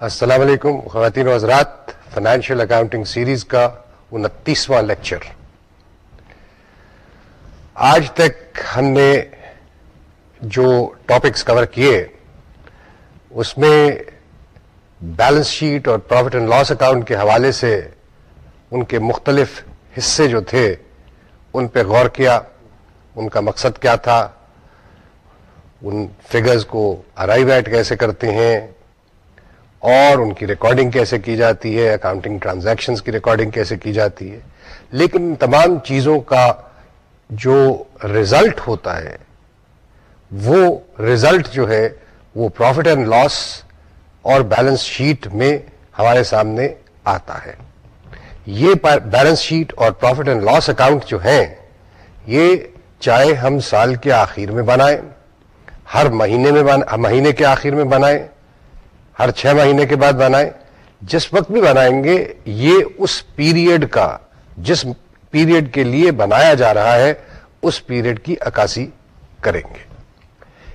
السلام علیکم، خواتین و حضرات فائنینشیل اکاؤنٹنگ سیریز کا انتیسواں لیکچر آج تک ہم نے جو ٹاپکس کور کیے، اس میں بیلنس شیٹ اور پروفٹ اینڈ لاس اکاؤنٹ کے حوالے سے ان کے مختلف حصے جو تھے، ان پہ غور کیا، ان کا مقصد کیا تھا، ان فگرز کو ارائیو ایٹ کیسے کرتے ہیں اور ان کی ریکارڈنگ کیسے کی جاتی ہے اکاؤنٹنگ ٹرانزیکشنز کی ریکارڈنگ کیسے کی جاتی ہے۔ لیکن ان تمام چیزوں کا جو ریزلٹ ہوتا ہے، وہ ریزلٹ جو ہے، وہ پروفٹ اینڈ لاس اور بیلنس شیٹ میں ہمارے سامنے آتا ہے۔ یہ بیلنس شیٹ اور پروفٹ اینڈ لاس اکاؤنٹ جو ہیں، یہ چاہے ہم سال کے آخر میں بنائیں، ہر مہینے میں مہینے کے آخر میں بنائیں ہر چھ مہینے کے بعد بنائیں۔ جس وقت بھی بنائیں گے، یہ اس پیریڈ کا، جس پیریڈ کے لیے بنایا جا رہا ہے، اس پیریڈ کی عکاسی کریں گے۔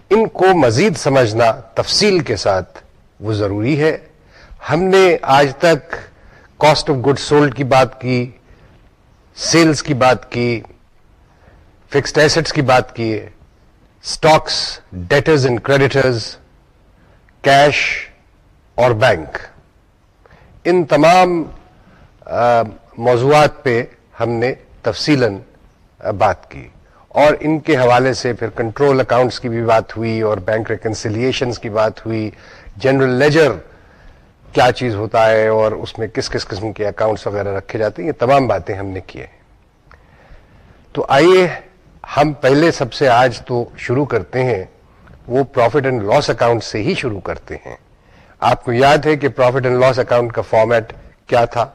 ان کو مزید سمجھنا تفصیل کے ساتھ وہ ضروری ہے۔ ہم نے آج تک کاسٹ آف گڈ سولڈ کی بات کی سیلز کی بات کی فکسڈ ایسٹس کی بات کی stocks debtors and creditors cash اور بینک۔ ان تمام موضوعات پہ ہم نے تفصیل بات کی۔ اور ان کے حوالے سے پھر کنٹرول اکاؤنٹس کی بھی بات ہوئی اور بینک ریکنسیلیشنز کی بات ہوئی۔ جنرل لیجر کیا چیز ہوتا ہے اور اس میں کس کس قسم کے اکاؤنٹس وغیرہ رکھے جاتے ہیں، یہ تمام باتیں ہم نے کیے تو آئیے ہم پہلے سب سے آج تو شروع کرتے ہیں، وہ پروفٹ اینڈ لاس اکاؤنٹ سے ہی شروع کرتے ہیں۔ آپ کو یاد ہے کہ پروفٹ اینڈ لاس اکاؤنٹ کا فارمیٹ کیا تھا؟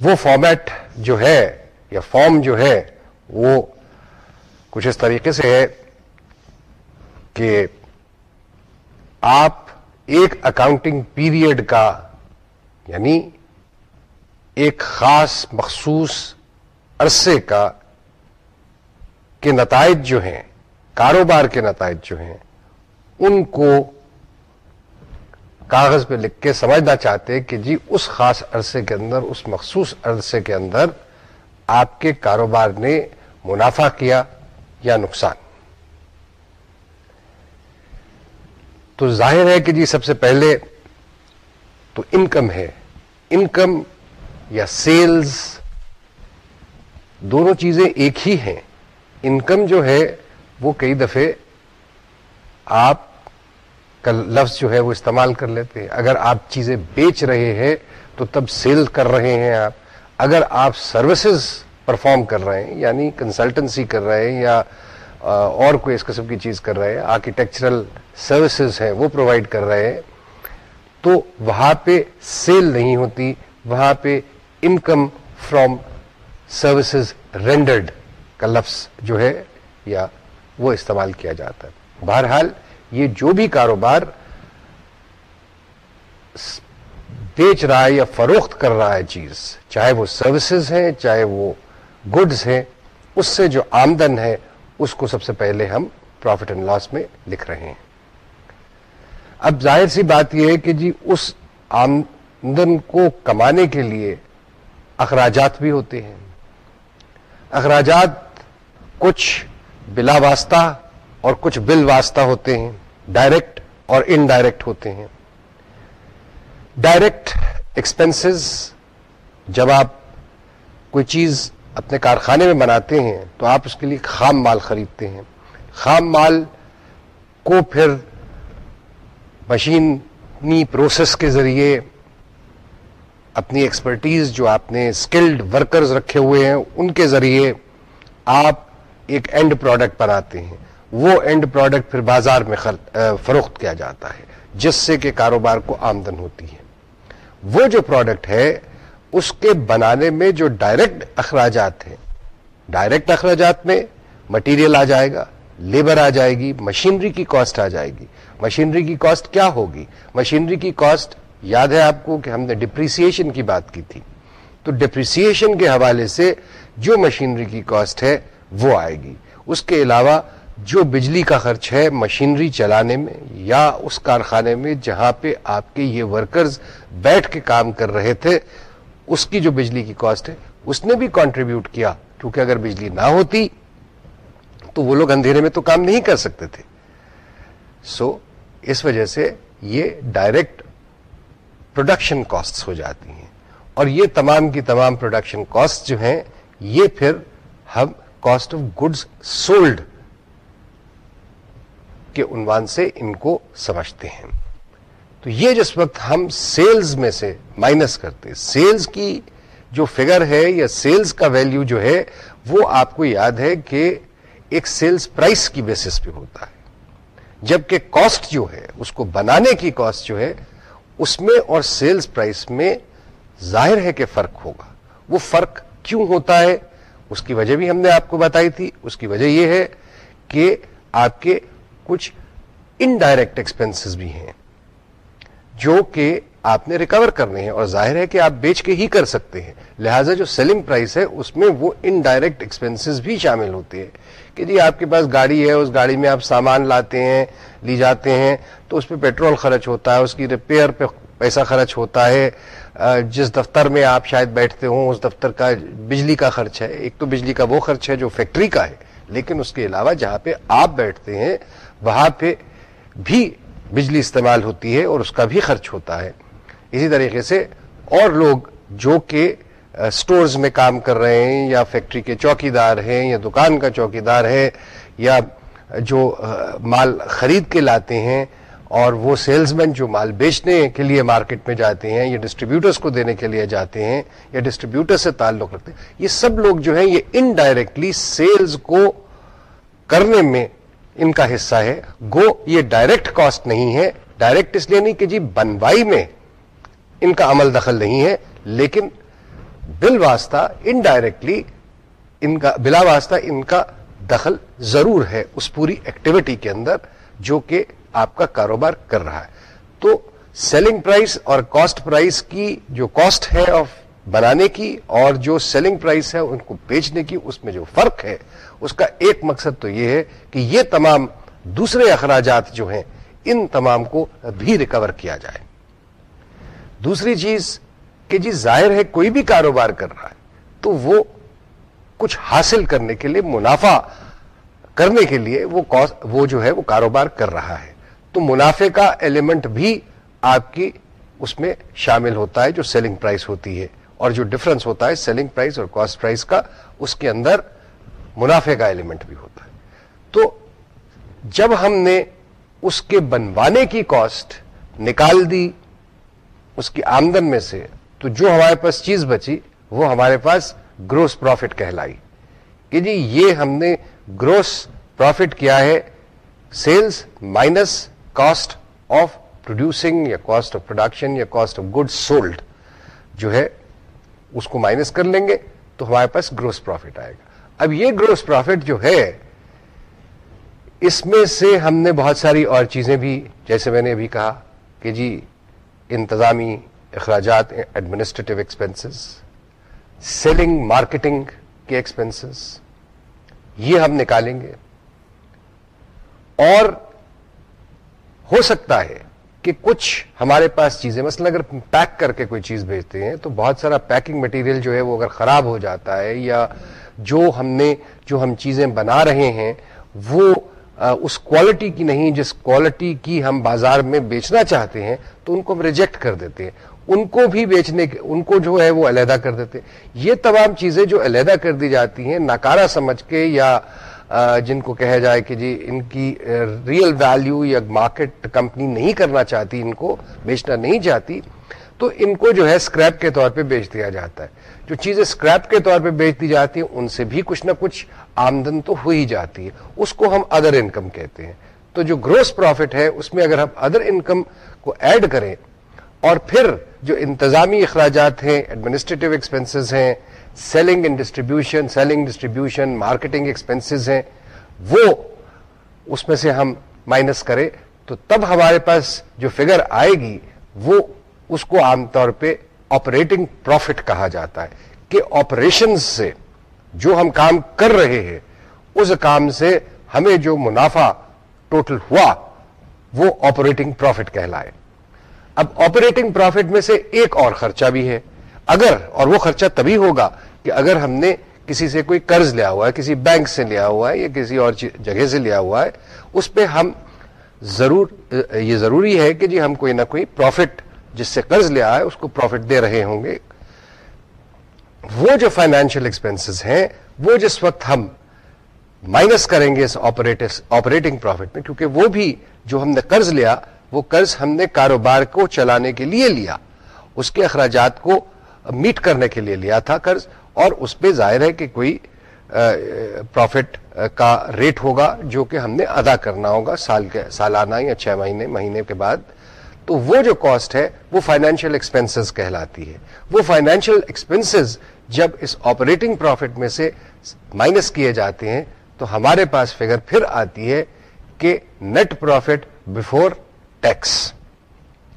وہ فارمیٹ جو ہے یا فارم جو ہے، وہ کچھ اس طریقے سے ہے کہ آپ ایک اکاؤنٹنگ پیریڈ کا یعنی ایک خاص مخصوص عرصے کا کے نتائج جو ہیں، کاروبار کے نتائج جو ہیں، ان کو کاغذ پہ لکھ کے سمجھنا چاہتے کہ جی اس خاص عرصے کے اندر، اس مخصوص عرصے کے اندر آپ کے کاروبار نے منافع کیا یا نقصان؟ تو ظاہر ہے کہ جی سب سے پہلے تو انکم ہے۔ انکم یا سیلز دونوں چیزیں ایک ہی ہیں۔ انکم جو ہے، وہ کئی دفعے آپ کا لفظ جو ہے وہ استعمال کر لیتے ہیں۔ اگر آپ چیزیں بیچ رہے ہیں تو تب سیل کر رہے ہیں آپ۔ اگر آپ سروسز پرفارم کر رہے ہیں یعنی کنسلٹنسی کر رہے ہیں یا اور کوئی اس قسم کی چیز کر رہے ہیں آرکیٹیکچرل سروسز ہیں، وہ پرووائڈ کر رہے ہیں، تو وہاں پہ سیل نہیں ہوتی، وہاں پہ انکم فرام سروسز رینڈرڈ کا لفظ جو ہے یا وہ استعمال کیا جاتا ہے۔ بہرحال یہ جو بھی کاروبار بیچ رہا ہے یا فروخت کر رہا ہے چیز، چاہے وہ سروسز ہیں، چاہے وہ گڈز ہیں، اس سے جو آمدن ہے، اس کو سب سے پہلے ہم پروفٹ اینڈ لاس میں لکھ رہے ہیں۔ اب ظاہر سی بات یہ ہے کہ جی اس آمدن کو کمانے کے لیے اخراجات بھی ہوتے ہیں۔ اخراجات کچھ بلا واسطہ اور کچھ بل واسطہ ہوتے ہیں ڈائریکٹ اور انڈائریکٹ ہوتے ہیں۔ ڈائریکٹ ایکسپنسز جب آپ کوئی چیز اپنے کارخانے میں بناتے ہیں، تو آپ اس کے لیے خام مال خریدتے ہیں۔ خام مال کو پھر مشینی پروسیس کے ذریعے اپنی ایکسپرٹیز جو آپ نے اسکلڈ ورکرز رکھے ہوئے ہیں، ان کے ذریعے آپ ایک اینڈ پروڈکٹ بناتے ہیں۔ وہ اینڈ پروڈکٹ پھر بازار میں فروخت کیا جاتا ہے، جس سے کہ کاروبار کو آمدن ہوتی ہے۔ وہ جو پروڈکٹ ہے، اس کے بنانے میں جو ڈائریکٹ اخراجات ہیں ڈائریکٹ اخراجات میں مٹیریل آ جائے گا لیبر آ جائے گی مشینری کی کاسٹ آ جائے گی۔ مشینری کی کاسٹ کیا ہوگی؟ مشینری کی کاسٹ یاد ہے آپ کو کہ ہم نے ڈپریسیشن کی بات کی تھی۔ تو ڈپریسیشن کے حوالے سے جو مشینری کی کاسٹ ہے، وہ آئے گی۔ اس کے علاوہ جو بجلی کا خرچ ہے مشینری چلانے میں یا اس کارخانے میں جہاں پہ آپ کے یہ ورکرز بیٹھ کے کام کر رہے تھے، اس کی جو بجلی کی کاسٹ ہے، اس نے بھی کانٹریبیوٹ کیا۔ کیونکہ اگر بجلی نہ ہوتی تو وہ لوگ اندھیرے میں تو کام نہیں کر سکتے تھے۔ سو اس وجہ سے یہ ڈائریکٹ پروڈکشن کاسٹ ہو جاتی ہیں۔ اور یہ تمام کی تمام پروڈکشن کاسٹ جو ہیں، یہ پھر ہم کاسٹ آف گڈس سولڈ کے عنوان سے ان کو سمجھتے ہیں۔ تو یہ جس وقت ہم سیلز میں سے مائنس کرتے سیلز کی جو فگر ہے یا سیلز کا ویلیو جو ہے، وہ آپ کو یاد ہے کہ ایک سیلز پرائس کی بیسس پہ ہوتا ہے۔ جبکہ کاسٹ جو ہے، اس کو بنانے کی کاسٹ جو ہے، اس میں اور سیلز پرائس میں ظاہر ہے کہ فرق ہوگا۔ وہ فرق کیوں ہوتا ہے؟ اس کی وجہ بھی ہم نے آپ کو بتائی تھی۔ اس کی وجہ یہ ہے کہ آپ کے کچھ انڈائریکٹ ایکسپینسز بھی ہیں جو کہ آپ نے ریکور کرنے ہیں اور ظاہر ہے کہ آپ بیچ کے ہی کر سکتے ہیں۔ لہٰذا جو سیلنگ پرائس ہے، اس میں وہ انڈائریکٹ ایکسپینسز بھی شامل ہوتے ہیں کہ جی آپ کے پاس گاڑی ہے، اس گاڑی میں آپ سامان لاتے ہیں، لی جاتے ہیں، تو اس پہ پیٹرول خرچ ہوتا ہے، اس کی ریپیئر پہ پیسہ خرچ ہوتا ہے۔ جس دفتر میں آپ شاید بیٹھتے ہوں، اس دفتر کا بجلی کا خرچ ہے۔ ایک تو بجلی کا وہ خرچ ہے جو فیکٹری کا ہے، لیکن اس کے علاوہ جہاں پہ آپ بیٹھتے ہیں وہاں پہ بھی بجلی استعمال ہوتی ہے اور اس کا بھی خرچ ہوتا ہے۔ اسی طریقے سے اور لوگ جو کہ سٹورز میں کام کر رہے ہیں یا فیکٹری کے چوکی دار ہیں یا دکان کا چوکی دار ہے یا جو مال خرید کے لاتے ہیں اور وہ سیلز مین جو مال بیچنے کے لیے مارکیٹ میں جاتے ہیں یا ڈسٹریبیوٹرز کو دینے کے لیے جاتے ہیں یا ڈسٹریبیوٹر سے تعلق رکھتے ہیں، یہ سب لوگ جو ہیں یہ انڈائریکٹلی سیلز کو کرنے میں ان کا حصہ ہے۔ گو، یہ ڈائریکٹ کاسٹ نہیں ہے۔ ڈائریکٹ اس لیے نہیں کہ جی بنوائی میں ان کا عمل دخل نہیں ہے، لیکن بل واسطہ انڈائریکٹلی ان کا، بلا واسطہ ان کا دخل ضرور ہے اس پوری ایکٹیویٹی کے اندر جو کہ آپ کا کاروبار کر رہا ہے۔ تو سیلنگ پرائس اور کاسٹ پرائس کی جو کاسٹ ہے آف بنانے کی اور جو سیلنگ پرائس ہے ان کو بیچنے کی، اس میں جو فرق ہے اس کا ایک مقصد تو یہ ہے کہ یہ تمام دوسرے اخراجات جو ہیں، ان تمام کو بھی ریکور کیا جائے۔ دوسری چیز کہ جی ظاہر ہے کوئی بھی کاروبار کر رہا ہے، تو وہ کچھ حاصل کرنے کے لیے، منافع کرنے کے لیے وہ وہ جو ہے وہ کاروبار کر رہا ہے۔ تو منافع کا ایلیمنٹ بھی آپ کی اس میں شامل ہوتا ہے، جو سیلنگ پرائس ہوتی ہے اور جو ڈفرنس ہوتا ہے سیلنگ پرائس اور کاسٹ پرائس کا، اس کے اندر منافع کا ایلیمنٹ بھی ہوتا ہے۔ تو جب ہم نے اس کے بنوانے کی کاسٹ نکال دی، اس کی آمدن میں سے، تو جو ہمارے پاس چیز بچی، وہ ہمارے پاس گروس پروفٹ کہلائی۔ کہ جی یہ ہم نے گروس پروفٹ کیا ہے sales minus cost of producing یا کاسٹ آف پروڈکشن یا کاسٹ آف گڈ سولڈ جو ہے، اس کو مائنس کر لیں گے تو ہمارے پاس گروس پروفٹ آئے گا۔ اب یہ گروس پروفٹ جو ہے، اس میں سے ہم نے بہت ساری اور چیزیں بھی، جیسے میں نے ابھی کہا کہ جی انتظامی اخراجات ایڈمنسٹریٹو ایکسپینسز سیلنگ مارکیٹنگ کے ایکسپینسز یہ ہم نکالیں گے۔ اور ہو سکتا ہے کہ کچھ ہمارے پاس چیزیں، مثلا اگر پیک کر کے کوئی چیز بھیجتے ہیں تو بہت سارا پیکنگ مٹیریل جو ہے وہ اگر خراب ہو جاتا ہے یا جو ہم نے جو ہم چیزیں بنا رہے ہیں، وہ اس کوالٹی کی نہیں، جس کوالٹی کی ہم بازار میں بیچنا چاہتے ہیں، تو ان کو ہم ریجیکٹ کر دیتے ہیں۔ ان کو بھی بیچنے ان کو جو ہے وہ علیحدہ کر دیتے ہیں۔ یہ تمام چیزیں جو علیحدہ کر دی جاتی ہیں، ناکارہ سمجھ کے یا جن کو کہا جائے کہ جی ان کی ریئل ویلیو یا مارکیٹ کمپنی نہیں کرنا چاہتی، ان کو بیچنا نہیں چاہتی تو ان کو جو ہے اسکریپ کے طور پہ بیچ دیا جاتا ہے۔ جو چیزیں اسکریپ کے طور پہ بیچ دی جاتی ہیں، ان سے بھی کچھ نہ کچھ آمدن تو ہو ہی جاتی ہے۔ اس کو ہم ادر انکم کہتے ہیں۔ تو جو گروس پروفٹ ہے، اس میں اگر ہم ادر انکم کو ایڈ کریں، اور پھر جو انتظامی اخراجات ہیں ایڈمنسٹریٹو ایکسپنسز ہیں selling and distribution selling distribution marketing expenses ہیں، وہ اس میں سے ہم مائنس کریں، تو تب ہمارے پاس جو فگر آئے گی، وہ اس کو عام طور پہ آپریٹنگ پروفٹ کہا جاتا ہے کہ آپریشن سے جو ہم کام کر رہے ہیں، اس کام سے ہمیں جو منافع ٹوٹل ہوا، وہ آپریٹنگ پروفٹ کہلائے۔ اب آپریٹنگ پروفٹ میں سے ایک اور خرچہ بھی ہے۔ اگر، اور وہ خرچہ تبھی ہوگا کہ اگر ہم نے کسی سے کوئی قرض لیا ہوا ہے، کسی بینک سے لیا ہوا ہے یا کسی اور جگہ سے لیا ہوا ہے، اس پہ ہم ضرور، یہ ضروری ہے کہ جی ہم کوئی نہ کوئی پروفٹ جس سے قرض لیا ہے اس کو پروفٹ دے رہے ہوں گے۔ وہ جو فائنینشیل ایکسپینسز ہیں، وہ جس وقت ہم مائنس کریں گے اس آپریٹنگ پروفٹ میں، کیونکہ وہ بھی جو ہم نے قرض لیا، وہ قرض ہم نے کاروبار کو چلانے کے لیے لیا۔ اس کے اخراجات کو میٹ کرنے کے لیے لیا تھا قرض، اور اس پہ ظاہر ہے کہ کوئی پروفٹ کا ریٹ ہوگا، جو کہ ہم نے ادا کرنا ہوگا سال کے سالانہ یا چھ مہینے مہینے کے بعد۔ تو وہ جو کاسٹ ہے، وہ فائنینشیل ایکسپینسز کہلاتی ہے۔ وہ فائنینشیل ایکسپینسز جب اس آپریٹنگ پروفٹ میں سے مائنس کیے جاتے ہیں، تو ہمارے پاس فگر پھر آتی ہے کہ نیٹ پروفٹ بفور ٹیکس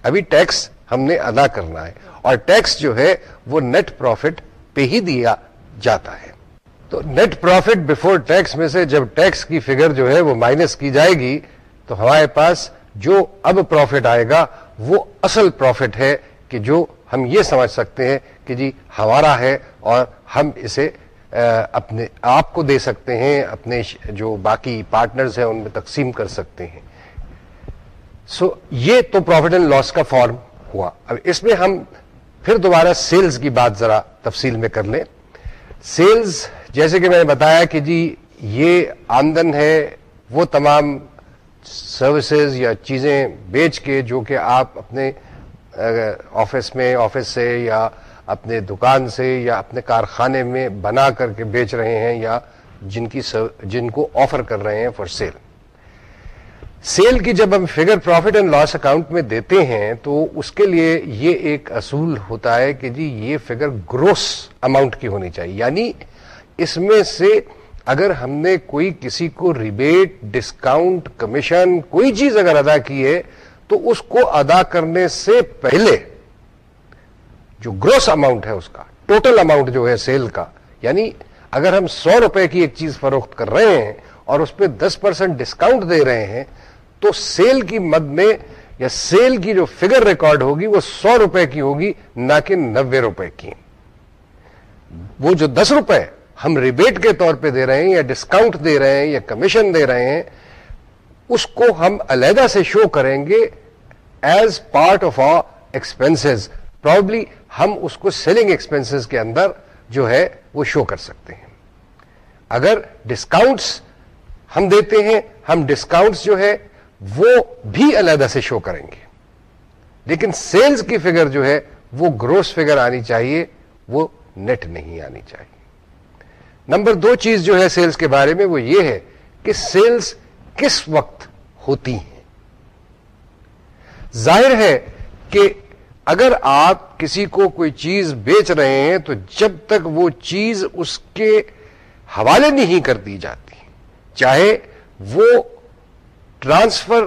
ابھی ٹیکس ہم نے ادا کرنا ہے اور ٹیکس جو ہے، وہ نیٹ پروفٹ پہ ہی دیا جاتا ہے۔ تو نیٹ پروفٹ بفور ٹیکس میں سے جب ٹیکس کی فگر جو ہے، وہ مائنس کی جائے گی، تو ہمارے پاس جو اب پروفٹ آئے گا وہ اصل پروفٹ ہے کہ جو ہم یہ سمجھ سکتے ہیں کہ جی ہمارا ہے اور ہم اسے اپنے آپ کو دے سکتے ہیں، اپنے جو باقی پارٹنرز ہیں ان میں تقسیم کر سکتے ہیں۔ سو یہ تو پروفٹ اینڈ لاس کا فارم ہوا۔ اب اس میں ہم پھر دوبارہ سیلز کی بات ذرا تفصیل میں کر لیں۔ سیلز جیسے کہ میں نے بتایا کہ جی یہ آمدن ہے، وہ تمام سروسز یا چیزیں بیچ کے جو کہ آپ اپنے آفس میں، آفس سے یا اپنے دکان سے یا اپنے کارخانے میں بنا کر کے بیچ رہے ہیں یا جن کی جن کو آفر کر رہے ہیں فار سیل سیل کی جب ہم figure profit and loss account میں دیتے ہیں تو اس کے لیے یہ ایک اصول ہوتا ہے کہ جی یہ فگر گروس اماؤنٹ کی ہونی چاہیے۔ یعنی اس میں سے اگر ہم نے کوئی کسی کو ریبیٹ، ڈسکاؤنٹ، کمیشن، کوئی چیز اگر ادا کی ہے، تو اس کو ادا کرنے سے پہلے جو گروس اماؤنٹ ہے اس کا، ٹوٹل اماؤنٹ جو ہے سیل کا یعنی اگر ہم سو روپے کی ایک چیز فروخت کر رہے ہیں اور اس پہ دس پرسینٹ ڈسکاؤنٹ دے رہے ہیں، تو سیل کی مد میں یا سیل کی جو فگر ریکارڈ ہوگی، وہ سو روپے کی ہوگی، نہ کہ نوے روپے کی۔ وہ جو دس روپے ہم ریبیٹ کے طور پہ دے رہے ہیں یا ڈسکاؤنٹ دے رہے ہیں یا کمیشن دے رہے ہیں، اس کو ہم علیحدہ سے شو کریں گے as part of our expense probably ہم اس کو سیلنگ ایکسپینس کے اندر جو ہے وہ شو کر سکتے ہیں۔ اگر ڈسکاؤنٹس ہم دیتے ہیں، ہم ڈسکاؤنٹس جو ہے وہ بھی علیحدہ سے شو کریں گے۔ لیکن سیلز کی فگر جو ہے وہ گروس فگر آنی چاہیے، وہ نیٹ نہیں آنی چاہیے۔ نمبر دو چیز جو ہے سیلز کے بارے میں وہ یہ ہے کہ سیلز کس وقت ہوتی ہیں۔ ظاہر ہے کہ اگر آپ کسی کو کوئی چیز بیچ رہے ہیں تو جب تک وہ چیز اس کے حوالے نہیں کر دی جاتی، چاہے وہ ٹرانسفر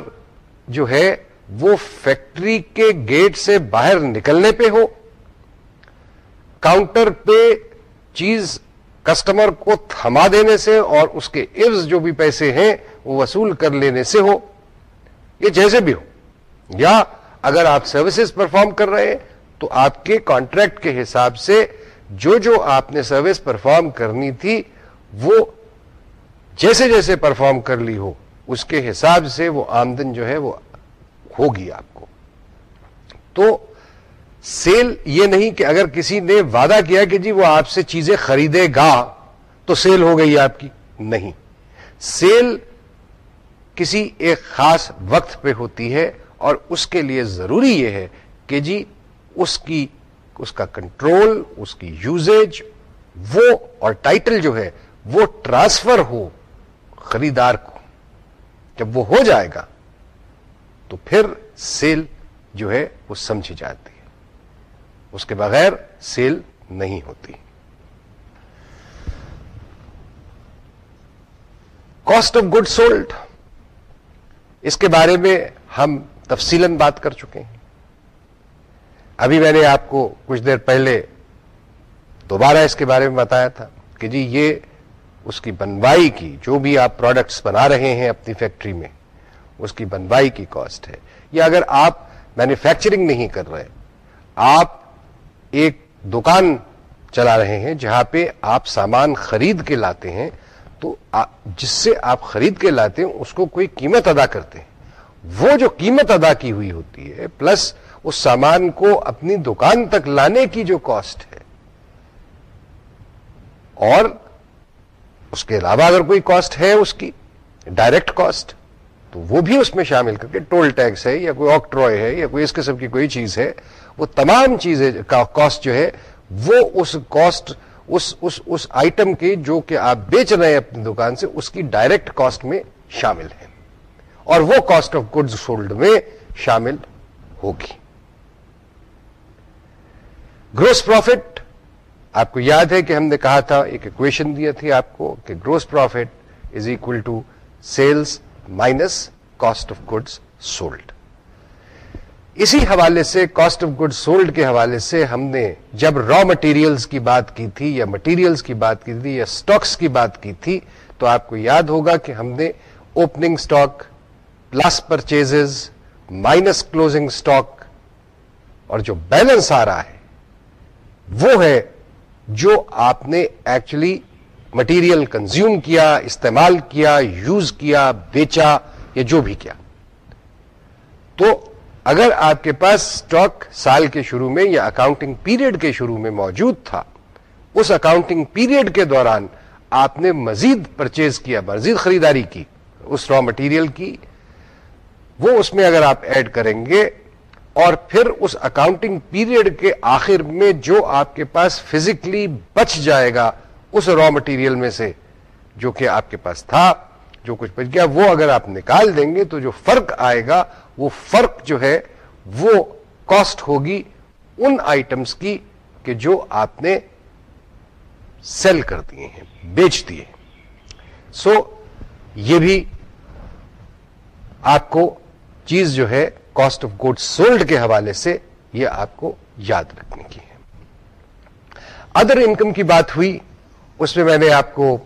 جو ہے وہ فیکٹری کے گیٹ سے باہر نکلنے پہ ہو، کاؤنٹر پہ چیز کسٹمر کو تھما دینے سے اور اس کے عرض جو بھی پیسے ہیں وہ وصول کر لینے سے ہو، یہ جیسے بھی ہو۔ یا اگر آپ سروسز پرفارم کر رہے ہیں تو آپ کے کانٹریکٹ کے حساب سے جو جو آپ نے سروس پرفارم کرنی تھی وہ جیسے جیسے پرفارم کر لی ہو، اس کے حساب سے وہ آمدن جو ہے وہ ہوگی آپ کو۔ تو سیل یہ نہیں کہ اگر کسی نے وعدہ کیا کہ جی وہ آپ سے چیزیں خریدے گا تو سیل ہو گئی آپ کی، نہیں۔ سیل کسی ایک خاص وقت پہ ہوتی ہے اور اس کے لیے ضروری یہ ہے کہ جی اس کی، اس کا کنٹرول، اس کی یوزیج وہ اور ٹائٹل جو ہے وہ ٹرانسفر ہو خریدار کو۔ جب وہ ہو جائے گا تو پھر سیل جو ہے وہ سمجھی جاتی۔ ہے اس کے بغیر سیل نہیں ہوتی۔ کاسٹ آف گڈ سولڈ اس کے بارے میں ہم تفصیل بات کر چکے ہیں۔ ابھی میں نے آپ کو کچھ دیر پہلے دوبارہ اس کے بارے میں بتایا تھا کہ جی یہ اس کی بنوائی کی، جو بھی آپ پروڈکٹس بنا رہے ہیں اپنی فیکٹری میں، اس کی بنوائی کی کاسٹ ہے۔ یا اگر آپ مینوفیکچرنگ نہیں کر رہے، آپ ایک دکان چلا رہے ہیں، جہاں پہ آپ سامان خرید کے لاتے ہیں، تو جس سے آپ خرید کے لاتے ہیں، اس کو کوئی قیمت ادا کرتے ہیں۔ وہ جو قیمت ادا کی ہوئی ہوتی ہے، پلس اس سامان کو اپنی دکان تک لانے کی جو کاسٹ ہے، اور اس کے علاوہ اگر کوئی کاسٹ ہے اس کی ڈائریکٹ کاسٹ تو وہ بھی اس میں شامل کر کے ٹول ٹیکس ہے یا کوئی آکٹروئے ہے یا کوئی اس قسم کی کوئی چیز ہے وہ تمام چیزیں کا کاسٹ جو ہے، وہ اس کاسٹ اس اس اس آئٹم کے جو کہ آپ بیچ رہے ہیں اپنی دکان سے، اس کی ڈائریکٹ کاسٹ میں شامل ہے اور وہ کاسٹ آف گڈز سولڈ میں شامل ہوگی۔ گروس پروفٹ آپ کو یاد ہے کہ ہم نے کہا تھا، ایک اکویشن دیا تھی آپ کو کہ gross profit is equal to sales minus cost of goods sold اسی حوالے سے کاسٹ آف گڈ سولڈ کے حوالے سے ہم نے جب را مٹیریلز کی بات کی تھی یا مٹیریلز کی بات کی تھی یا سٹاکس کی بات کی تھی تو آپ کو یاد ہوگا کہ ہم نے opening stock plus purchase minus closing stock اور جو بیلنس آ رہا ہے وہ ہے جو آپ نے ایکچولی مٹیریل کنزیوم کیا، استعمال کیا یوز کیا، بیچا یا جو بھی کیا۔ تو اگر آپ کے پاس اسٹاک سال کے شروع میں یا اکاؤنٹنگ پیریڈ کے شروع میں موجود تھا، اس اکاؤنٹنگ پیریڈ کے دوران آپ نے مزید پرچیز کیا، مزید خریداری کی، اس را مٹیریل کی، وہ اس میں اگر آپ ایڈ کریں گے اور پھر اس اکاؤنٹنگ پیریڈ کے آخر میں جو آپ کے پاس فزیکلی بچ جائے گا، اس را مٹیریل میں سے جو کہ آپ کے پاس تھا، جو کچھ بچ گیا، وہ اگر آپ نکال دیں گے تو جو فرق آئے گا وہ فرق جو ہے وہ کاسٹ ہوگی ان آئٹمس کی کہ جو آپ نے سیل کر دیے ہیں، بیچ دیے سو یہ بھی آپ کو چیز جو ہے کاسٹ آف گڈ سولڈ کے حوالے سے یہ آپ کو یاد رکھنے کی ہے۔ ادر انکم کی بات ہوئی، اس میں میں نے آپ کو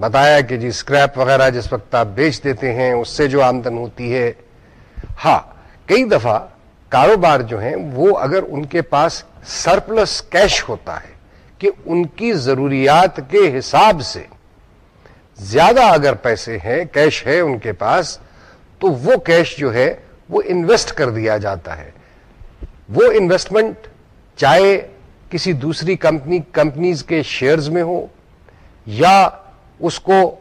بتایا کہ جی اسکریپ وغیرہ جس وقت آپ بیچ دیتے ہیں، اس سے جو آمدن ہوتی ہے ہاں کئی دفعہ کاروبار جو ہیں، وہ اگر ان کے پاس سرپلس کیش ہوتا ہے کہ ان کی ضروریات کے حساب سے زیادہ اگر پیسے ہیں کیش ہے ان کے پاس، تو وہ کیش جو ہے، وہ انویسٹ کر دیا جاتا ہے۔ وہ انویسٹمنٹ چاہے کسی دوسری کمپنی کمپنیز کے شیئرز میں ہو، یا اس کو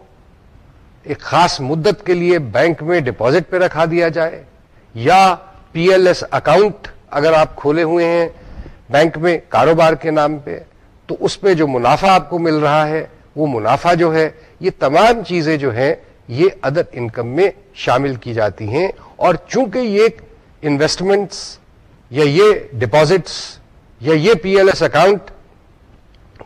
ایک خاص مدت کے لیے بینک میں ڈپازٹ پہ رکھا دیا جائے۔ یا پی ایل ایس اکاؤنٹ اگر آپ کھولے ہوئے ہیں بینک میں کاروبار کے نام پہ، تو اس پہ جو منافع آپ کو مل رہا ہے، وہ منافع جو ہے، یہ تمام چیزیں جو ہیں، یہ ادر انکم میں شامل کی جاتی ہیں۔ اور چونکہ یہ انویسٹمنٹس یا یہ ڈپازٹس یا یہ پی ایل ایس اکاؤنٹ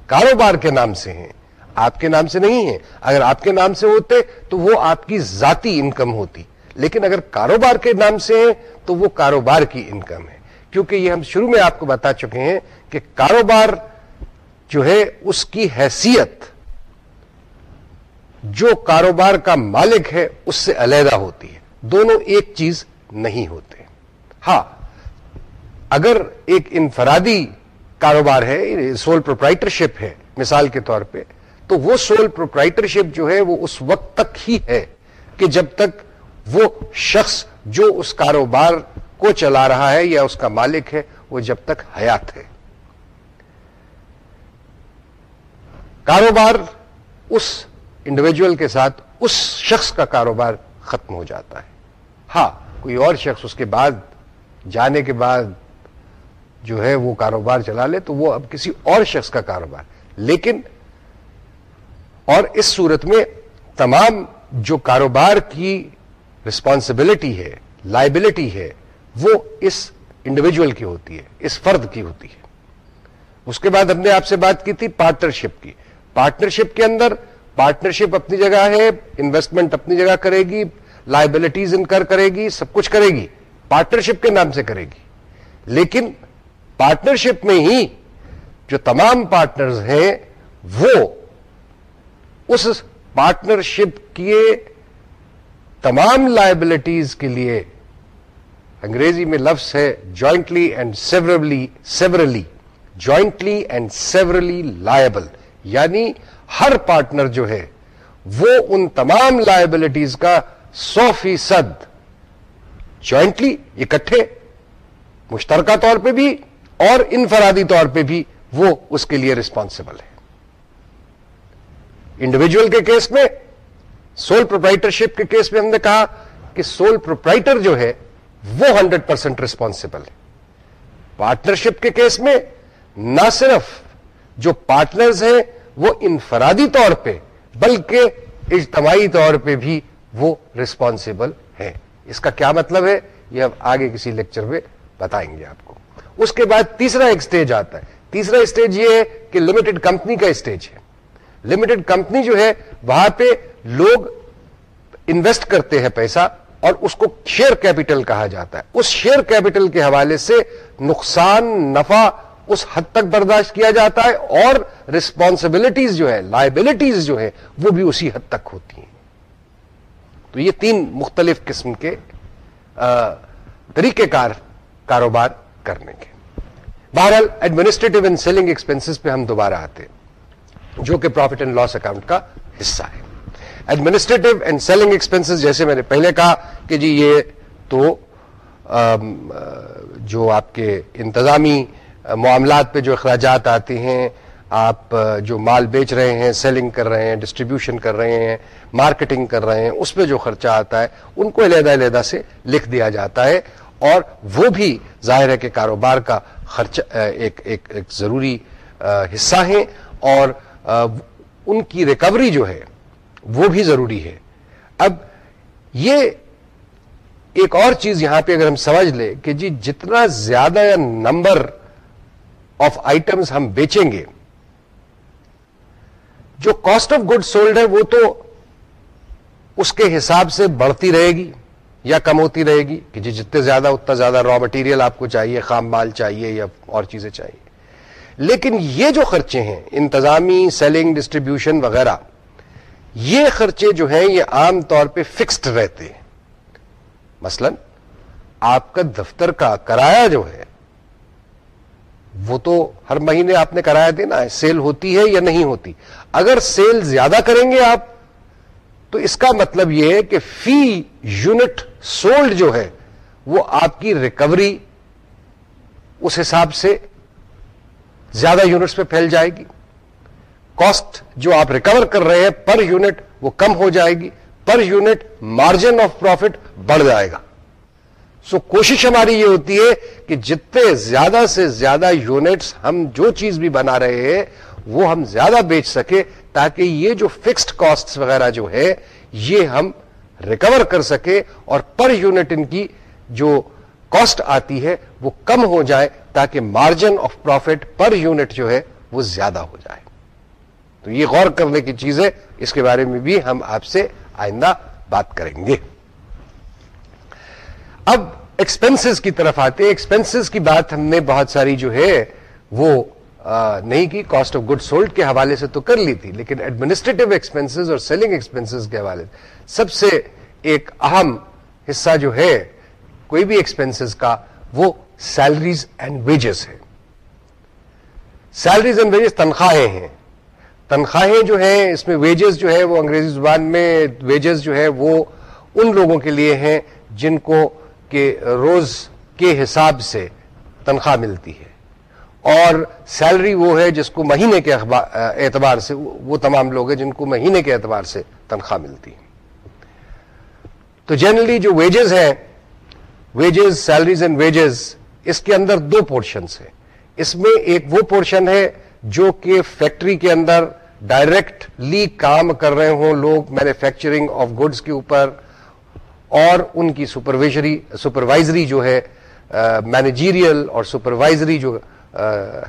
کاروبار کے نام سے ہیں، آپ کے نام سے نہیں ہے اگر آپ کے نام سے ہوتے، تو وہ آپ کی ذاتی انکم ہوتی۔ لیکن اگر کاروبار کے نام سے ہیں، تو وہ کاروبار کی انکم ہے۔ کیونکہ یہ ہم شروع میں آپ کو بتا چکے ہیں کہ کاروبار جو ہے، اس کی حیثیت جو کاروبار کا مالک ہے، اس سے علیحدہ ہوتی ہے۔ دونوں ایک چیز نہیں ہوتے۔ ہاں اگر ایک انفرادی کاروبار ہے سول پروپرائٹرشپ ہے، مثال کے طور پہ، تو وہ سول پروپرائٹرشپ جو ہے، وہ اس وقت تک ہی ہے کہ جب تک وہ شخص جو اس کاروبار کو چلا رہا ہے یا اس کا مالک ہے، وہ جب تک حیات ہے۔ کاروبار اس انڈیویجل کے ساتھ، اس شخص کا کاروبار ختم ہو جاتا ہے۔ ہاں کوئی اور شخص اس کے بعد، جانے کے بعد جو ہے وہ کاروبار چلا لے تو وہ اب کسی اور شخص کا کاروبار۔ لیکن اور اس صورت میں تمام جو کاروبار کی رسپانسبلٹی ہے لائبلٹی ہے، وہ اس انڈیویجل کی ہوتی ہے، اس فرد کی ہوتی ہے۔ اس کے بعد ہم نے آپ سے بات کی تھی پارٹنرشپ کی۔ پارٹنرشپ کے اندر پارٹنرشپ اپنی جگہ ہے انویسٹمنٹ اپنی جگہ کرے گی لائبلٹیز انکر کرے گی، سب کچھ کرے گی۔ پارٹنرشپ کے نام سے کرے گی۔ لیکن پارٹنرشپ میں ہی جو تمام پارٹنرز ہیں، وہ اس پارٹنرشپ کیے تمام لائبلٹیز کے لیے انگریزی میں لفظ ہے jointly and severally severally jointly and severally liable یعنی ہر پارٹنر جو ہے وہ ان تمام لائبلٹیز کا سو فیصد جوائنٹلی اکٹھے مشترکہ طور پہ بھی اور انفرادی طور پہ بھی وہ اس کے لیے ریسپانسبل ہے۔ انڈیویجل کے کیس میں سول پروپرائٹرشپ کے کیس میں ہم نے کہا کہ سول پروپرائٹر جو ہے وہ ہنڈریڈ پرسینٹ ریسپانسبل ہے۔ پارٹنرشپ کے کیس میں نہ صرف جو پارٹنرز ہیں وہ انفرادی طور پہ، بلکہ اجتماعی طور پہ بھی وہ ریسپانسبل ہیں۔ اس کا کیا مطلب ہے؟ یہ ہم آگے کسی لیکچر میں بتائیں گے آپ کو۔ اس کے بعد تیسرا ایک سٹیج آتا ہے۔ تیسرا اسٹیج یہ ہے کہ لمیٹڈ کمپنی کا اسٹیج ہے۔ لمیٹڈ کمپنی جو ہے، وہاں پہ لوگ انویسٹ کرتے ہیں پیسہ اور اس کو شیئر کیپٹل کہا جاتا ہے۔ اس شیئر کیپٹل کے حوالے سے نقصان، نفع اس حد تک برداشت کیا جاتا ہے اور ریسپانسبلٹیز جو ہے لائبلٹیز جو ہے وہ بھی اسی حد تک ہوتی ہیں۔ تو یہ تین مختلف قسم کے طریقہ کار، کاروبار کرنے کے۔ بہرحال ایڈمنسٹریٹو اینڈ سیلنگ ایکسپینسز پہ ہم دوبارہ آتے جو کہ پروفٹ اینڈ لاس اکاؤنٹ کا حصہ ہے۔ ایڈمنسٹریٹو اینڈ سیلنگ ایکسپینسز جیسے میں نے پہلے کہا کہ جی یہ تو جو آپ کے انتظامی معاملات پہ جو اخراجات آتے ہیں، آپ جو مال بیچ رہے ہیں سیلنگ کر رہے ہیں ڈسٹریبیوشن کر رہے ہیں مارکیٹنگ کر رہے ہیں، اس پہ جو خرچہ آتا ہے، ان کو علیحدہ علیحدہ سے لکھ دیا جاتا ہے اور وہ بھی ظاہر ہے کہ کاروبار کا خرچہ ایک ایک ایک ضروری حصہ ہیں اور ان کی ریکوری جو ہے وہ بھی ضروری ہے۔ اب یہ ایک اور چیز یہاں پہ اگر ہم سمجھ لیں کہ جی جتنا زیادہ نمبر آف آئٹمس ہم بیچیں گے، جو کاسٹ آف گڈ سولڈ ہے وہ تو اس کے حساب سے بڑھتی رہے گی یا کم ہوتی رہے گی کہ جی جتنے زیادہ اتنا زیادہ را مٹیریل آپ کو چاہیے، خام مال چاہیے یا اور چیزیں چاہیے۔ لیکن یہ جو خرچے ہیں، انتظامی سیلنگ ڈسٹریبیوشن وغیرہ یہ خرچے جو ہیں یہ عام طور پہ فکسڈ رہتے ہیں۔ مثلا آپ کا دفتر کا کرایہ جو ہے، وہ تو ہر مہینے آپ نے کرایہ دینا ہے سیل ہوتی ہے یا نہیں ہوتی۔ اگر سیل زیادہ کریں گے آپ، تو اس کا مطلب یہ ہے کہ فی یونٹ سولڈ جو ہے، وہ آپ کی ریکوری اس حساب سے زیادہ یونٹس پہ پھیل جائے گی۔ کاسٹ جو آپ ریکور کر رہے ہیں پر یونٹ وہ کم ہو جائے گی per unit margin of profit بڑھ جائے گا۔ سو کوشش ہماری یہ ہوتی ہے کہ جتنے زیادہ سے زیادہ یونٹس ہم جو چیز بھی بنا رہے ہیں، وہ ہم زیادہ بیچ سکے تاکہ یہ جو فکسڈ کاسٹ وغیرہ جو ہے یہ ہم ریکور کر سکے اور پر یونٹ ان کی جو کاسٹ آتی ہے، وہ کم ہو جائے تاکہ margin of profit per unit جو ہے، وہ زیادہ ہو جائے۔ تو یہ غور کرنے کی چیز ہے، اس کے بارے میں بھی ہم آپ سے آئندہ بات کریں گے۔ اب ایکسپینسز کی طرف آتے ایکسپینسز کی بات ہم نے بہت ساری جو ہے، وہ نہیں کی کاسٹ آف گڈ سولڈ کے حوالے سے تو کر لی تھی، لیکن ایڈمنسٹریٹو ایکسپینسز اور سیلنگ ایکسپینسز کے حوالے سے۔ سب سے ایک اہم حصہ جو ہے، کوئی بھی ایکسپینسز کا، وہ سیلریز اینڈ ویجز ہے۔ سیلریز اینڈ ویجز تنخواہیں ہیں۔ تنخواہیں جو ہیں، اس میں ویجز جو ہے وہ انگریزی زبان میں ویجز جو ہے وہ ان لوگوں کے لیے ہیں جن کو کہ روز کے حساب سے تنخواہ ملتی ہے۔ اور سیلری وہ ہے جس کو مہینے کے اعتبار سے، وہ تمام لوگ ہیں جن کو مہینے کے اعتبار سے تنخواہ ملتی ہے۔ تو جنرلی جو ویجز ہیں ویجز سیلریز اینڈ ویجز اس کے اندر دو پورشنس ہیں۔ اس میں ایک وہ پورشن ہے جو کہ فیکٹری کے اندر ڈائریکٹلی کام کر رہے ہوں لوگ مینوفیکچرنگ آف گڈس کے اوپر اور ان کی سپرویزری سپروائزری جو ہے مینیجیریل اور سپروائزری جو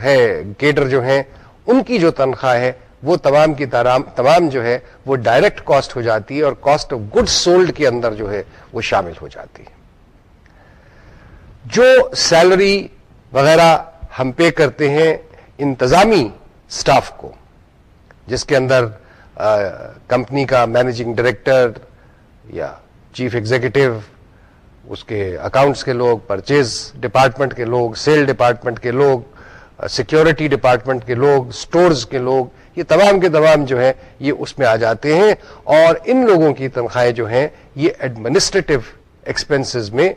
ہے کیڈر جو ہیں، ان کی جو تنخواہ ہے، وہ تمام کی تمام جو ہے، وہ ڈائریکٹ کاسٹ ہو جاتی ہے اور کاسٹ آف گڈ سولڈ کے اندر جو ہے، وہ شامل ہو جاتی ہے۔ جو سیلری وغیرہ ہم پے کرتے ہیں انتظامی سٹاف کو، جس کے اندر کمپنی کا مینیجنگ ڈائریکٹر یا چیف ایگزیکٹو اس کے اکاؤنٹس کے لوگ پرچیز ڈپارٹمنٹ کے لوگ سیل ڈپارٹمنٹ کے لوگ سیکیورٹی ڈپارٹمنٹ کے لوگ سٹورز کے لوگ، یہ تمام کے تمام جو ہیں، یہ اس میں آ جاتے ہیں اور ان لوگوں کی تنخواہیں جو ہیں، یہ ایڈمنسٹریٹو ایکسپنسز میں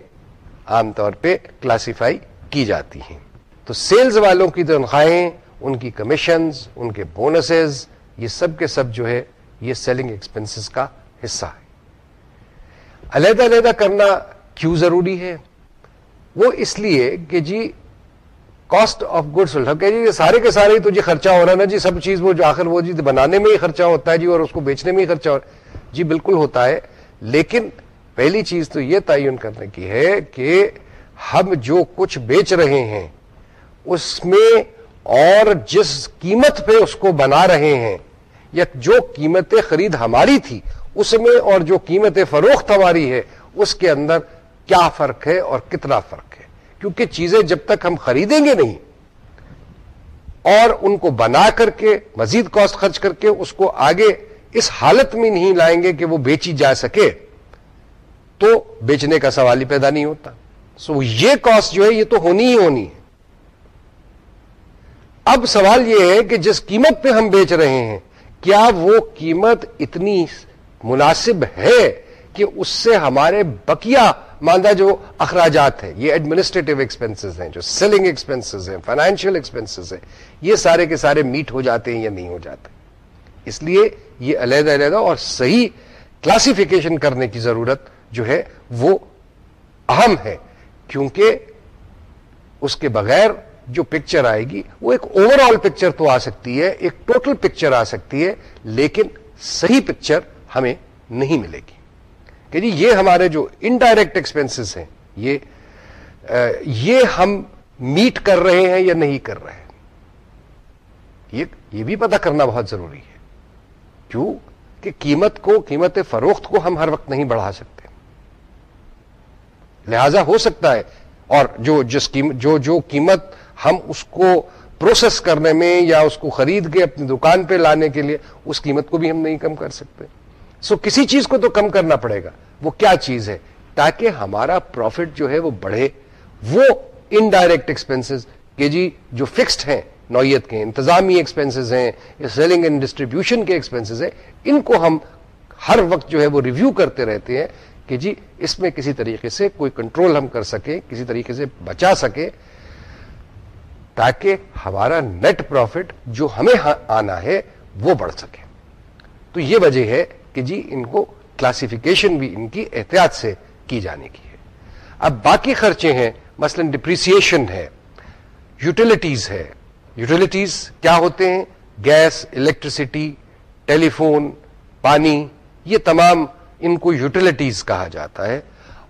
عام طور پہ کلاسیفائی کی جاتی ہیں۔ تو سیلز والوں کی تنخواہیں، ان کی کمیشنز ان کے بونسز یہ سب کے سب جو ہے، یہ سیلنگ ایکسپنسز کا حصہ ہے۔ علیحدہ علیحدہ کرنا کیوں ضروری ہے؟ وہ اس لیے کہ جی کاسٹ آف گڈس جی سارے کے سارے تو جی خرچہ ہو رہا نا جی سب چیز وہ جو آخر وہ جی بنانے میں ہی خرچہ ہوتا ہے جی اور اس کو بیچنے میں ہی خرچہ ہو رہا جی بالکل ہوتا ہے، لیکن پہلی چیز تو یہ تعین کرنے کی ہے کہ ہم جو کچھ بیچ رہے ہیں اس میں اور جس قیمت پہ اس کو بنا رہے ہیں، یا جو قیمت خرید ہماری تھی، اس میں اور جو قیمت فروخت ہماری ہے اس کے اندر کیا فرق ہے اور کتنا فرق ہے؟ کیونکہ چیزیں جب تک ہم خریدیں گے نہیں، اور ان کو بنا کر کے، مزید کاسٹ خرچ کر کے، اس کو آگے اس حالت میں نہیں لائیں گے کہ وہ بیچی جا سکے، تو بیچنے کا سوال ہی پیدا نہیں ہوتا۔ سو یہ کاسٹ جو ہے، یہ تو ہونی ہی ہونی ہے۔ اب سوال یہ ہے کہ جس قیمت پہ ہم بیچ رہے ہیں، کیا وہ قیمت اتنی مناسب ہے کہ اس سے ہمارے بقیہ ماندہ جو اخراجات ہیں، یہ ایڈمنسٹریٹو ایکسپنسز ہیں، جو سیلنگ ایکسپنسز ہیں فائنینشیل ایکسپنسز ہیں، یہ سارے کے سارے میٹ ہو جاتے ہیں یا نہیں ہو جاتے؟ اس لیے یہ علیحدہ علیحدہ اور صحیح کلاسیفیکیشن کرنے کی ضرورت جو ہے وہ اہم ہے، کیونکہ اس کے بغیر جو پکچر آئے گی، وہ ایک اوور آل پکچر تو آ سکتی ہے، ایک ٹوٹل پکچر آ سکتی ہے، لیکن صحیح پکچر ہمیں نہیں ملے گی۔ کہ جی یہ ہمارے جو انڈائریکٹ ایکسپینسز ہیں، یہ یہ ہم میٹ کر رہے ہیں یا نہیں کر رہے ہیں؟ یہ یہ بھی پتا کرنا بہت ضروری ہے۔ کیوں؟ کہ قیمت کو، قیمت فروخت کو ہم ہر وقت نہیں بڑھا سکتے۔ لہذا ہو سکتا ہے، اور جو، جس قیمت جو جو قیمت ہم اس کو پروسیس کرنے میں یا اس کو خرید کے اپنی دکان پہ لانے کے لیے اس قیمت کو بھی ہم نہیں کم کر سکتے۔ سو کسی چیز کو تو کم کرنا پڑے گا۔ وہ کیا چیز ہے؟ تاکہ ہمارا پروفٹ جو ہے وہ بڑھے۔ وہ انڈائریکٹ ایکسپینسز کہ جی جو فکسڈ ہیں، نوعیت کے، انتظامی ایکسپینسز ہیں سیلنگ اینڈ ڈسٹریبیوشن کے ایکسپینسز ہیں، ان کو ہم ہر وقت جو ہے وہ ریویو کرتے رہتے ہیں کہ جی اس میں کسی طریقے سے کوئی کنٹرول ہم کر سکیں، کسی طریقے سے بچا سکے تاکہ ہمارا نیٹ پروفٹ جو ہمیں ہاں آنا ہے وہ بڑھ سکے۔ تو یہ وجہ ہے کہ جی ان کو کلاسیفیکیشن بھی ان کی احتیاط سے کی جانے کی ہے۔ اب باقی خرچے ہیں، مثلا ڈپریسیشن ہے یوٹیلیٹیز ہے۔ یوٹیلیٹیز کیا ہوتے ہیں؟ گیس الیکٹریسٹی ٹیلی فون پانی، یہ تمام ان کو یوٹیلیٹیز کہا جاتا ہے۔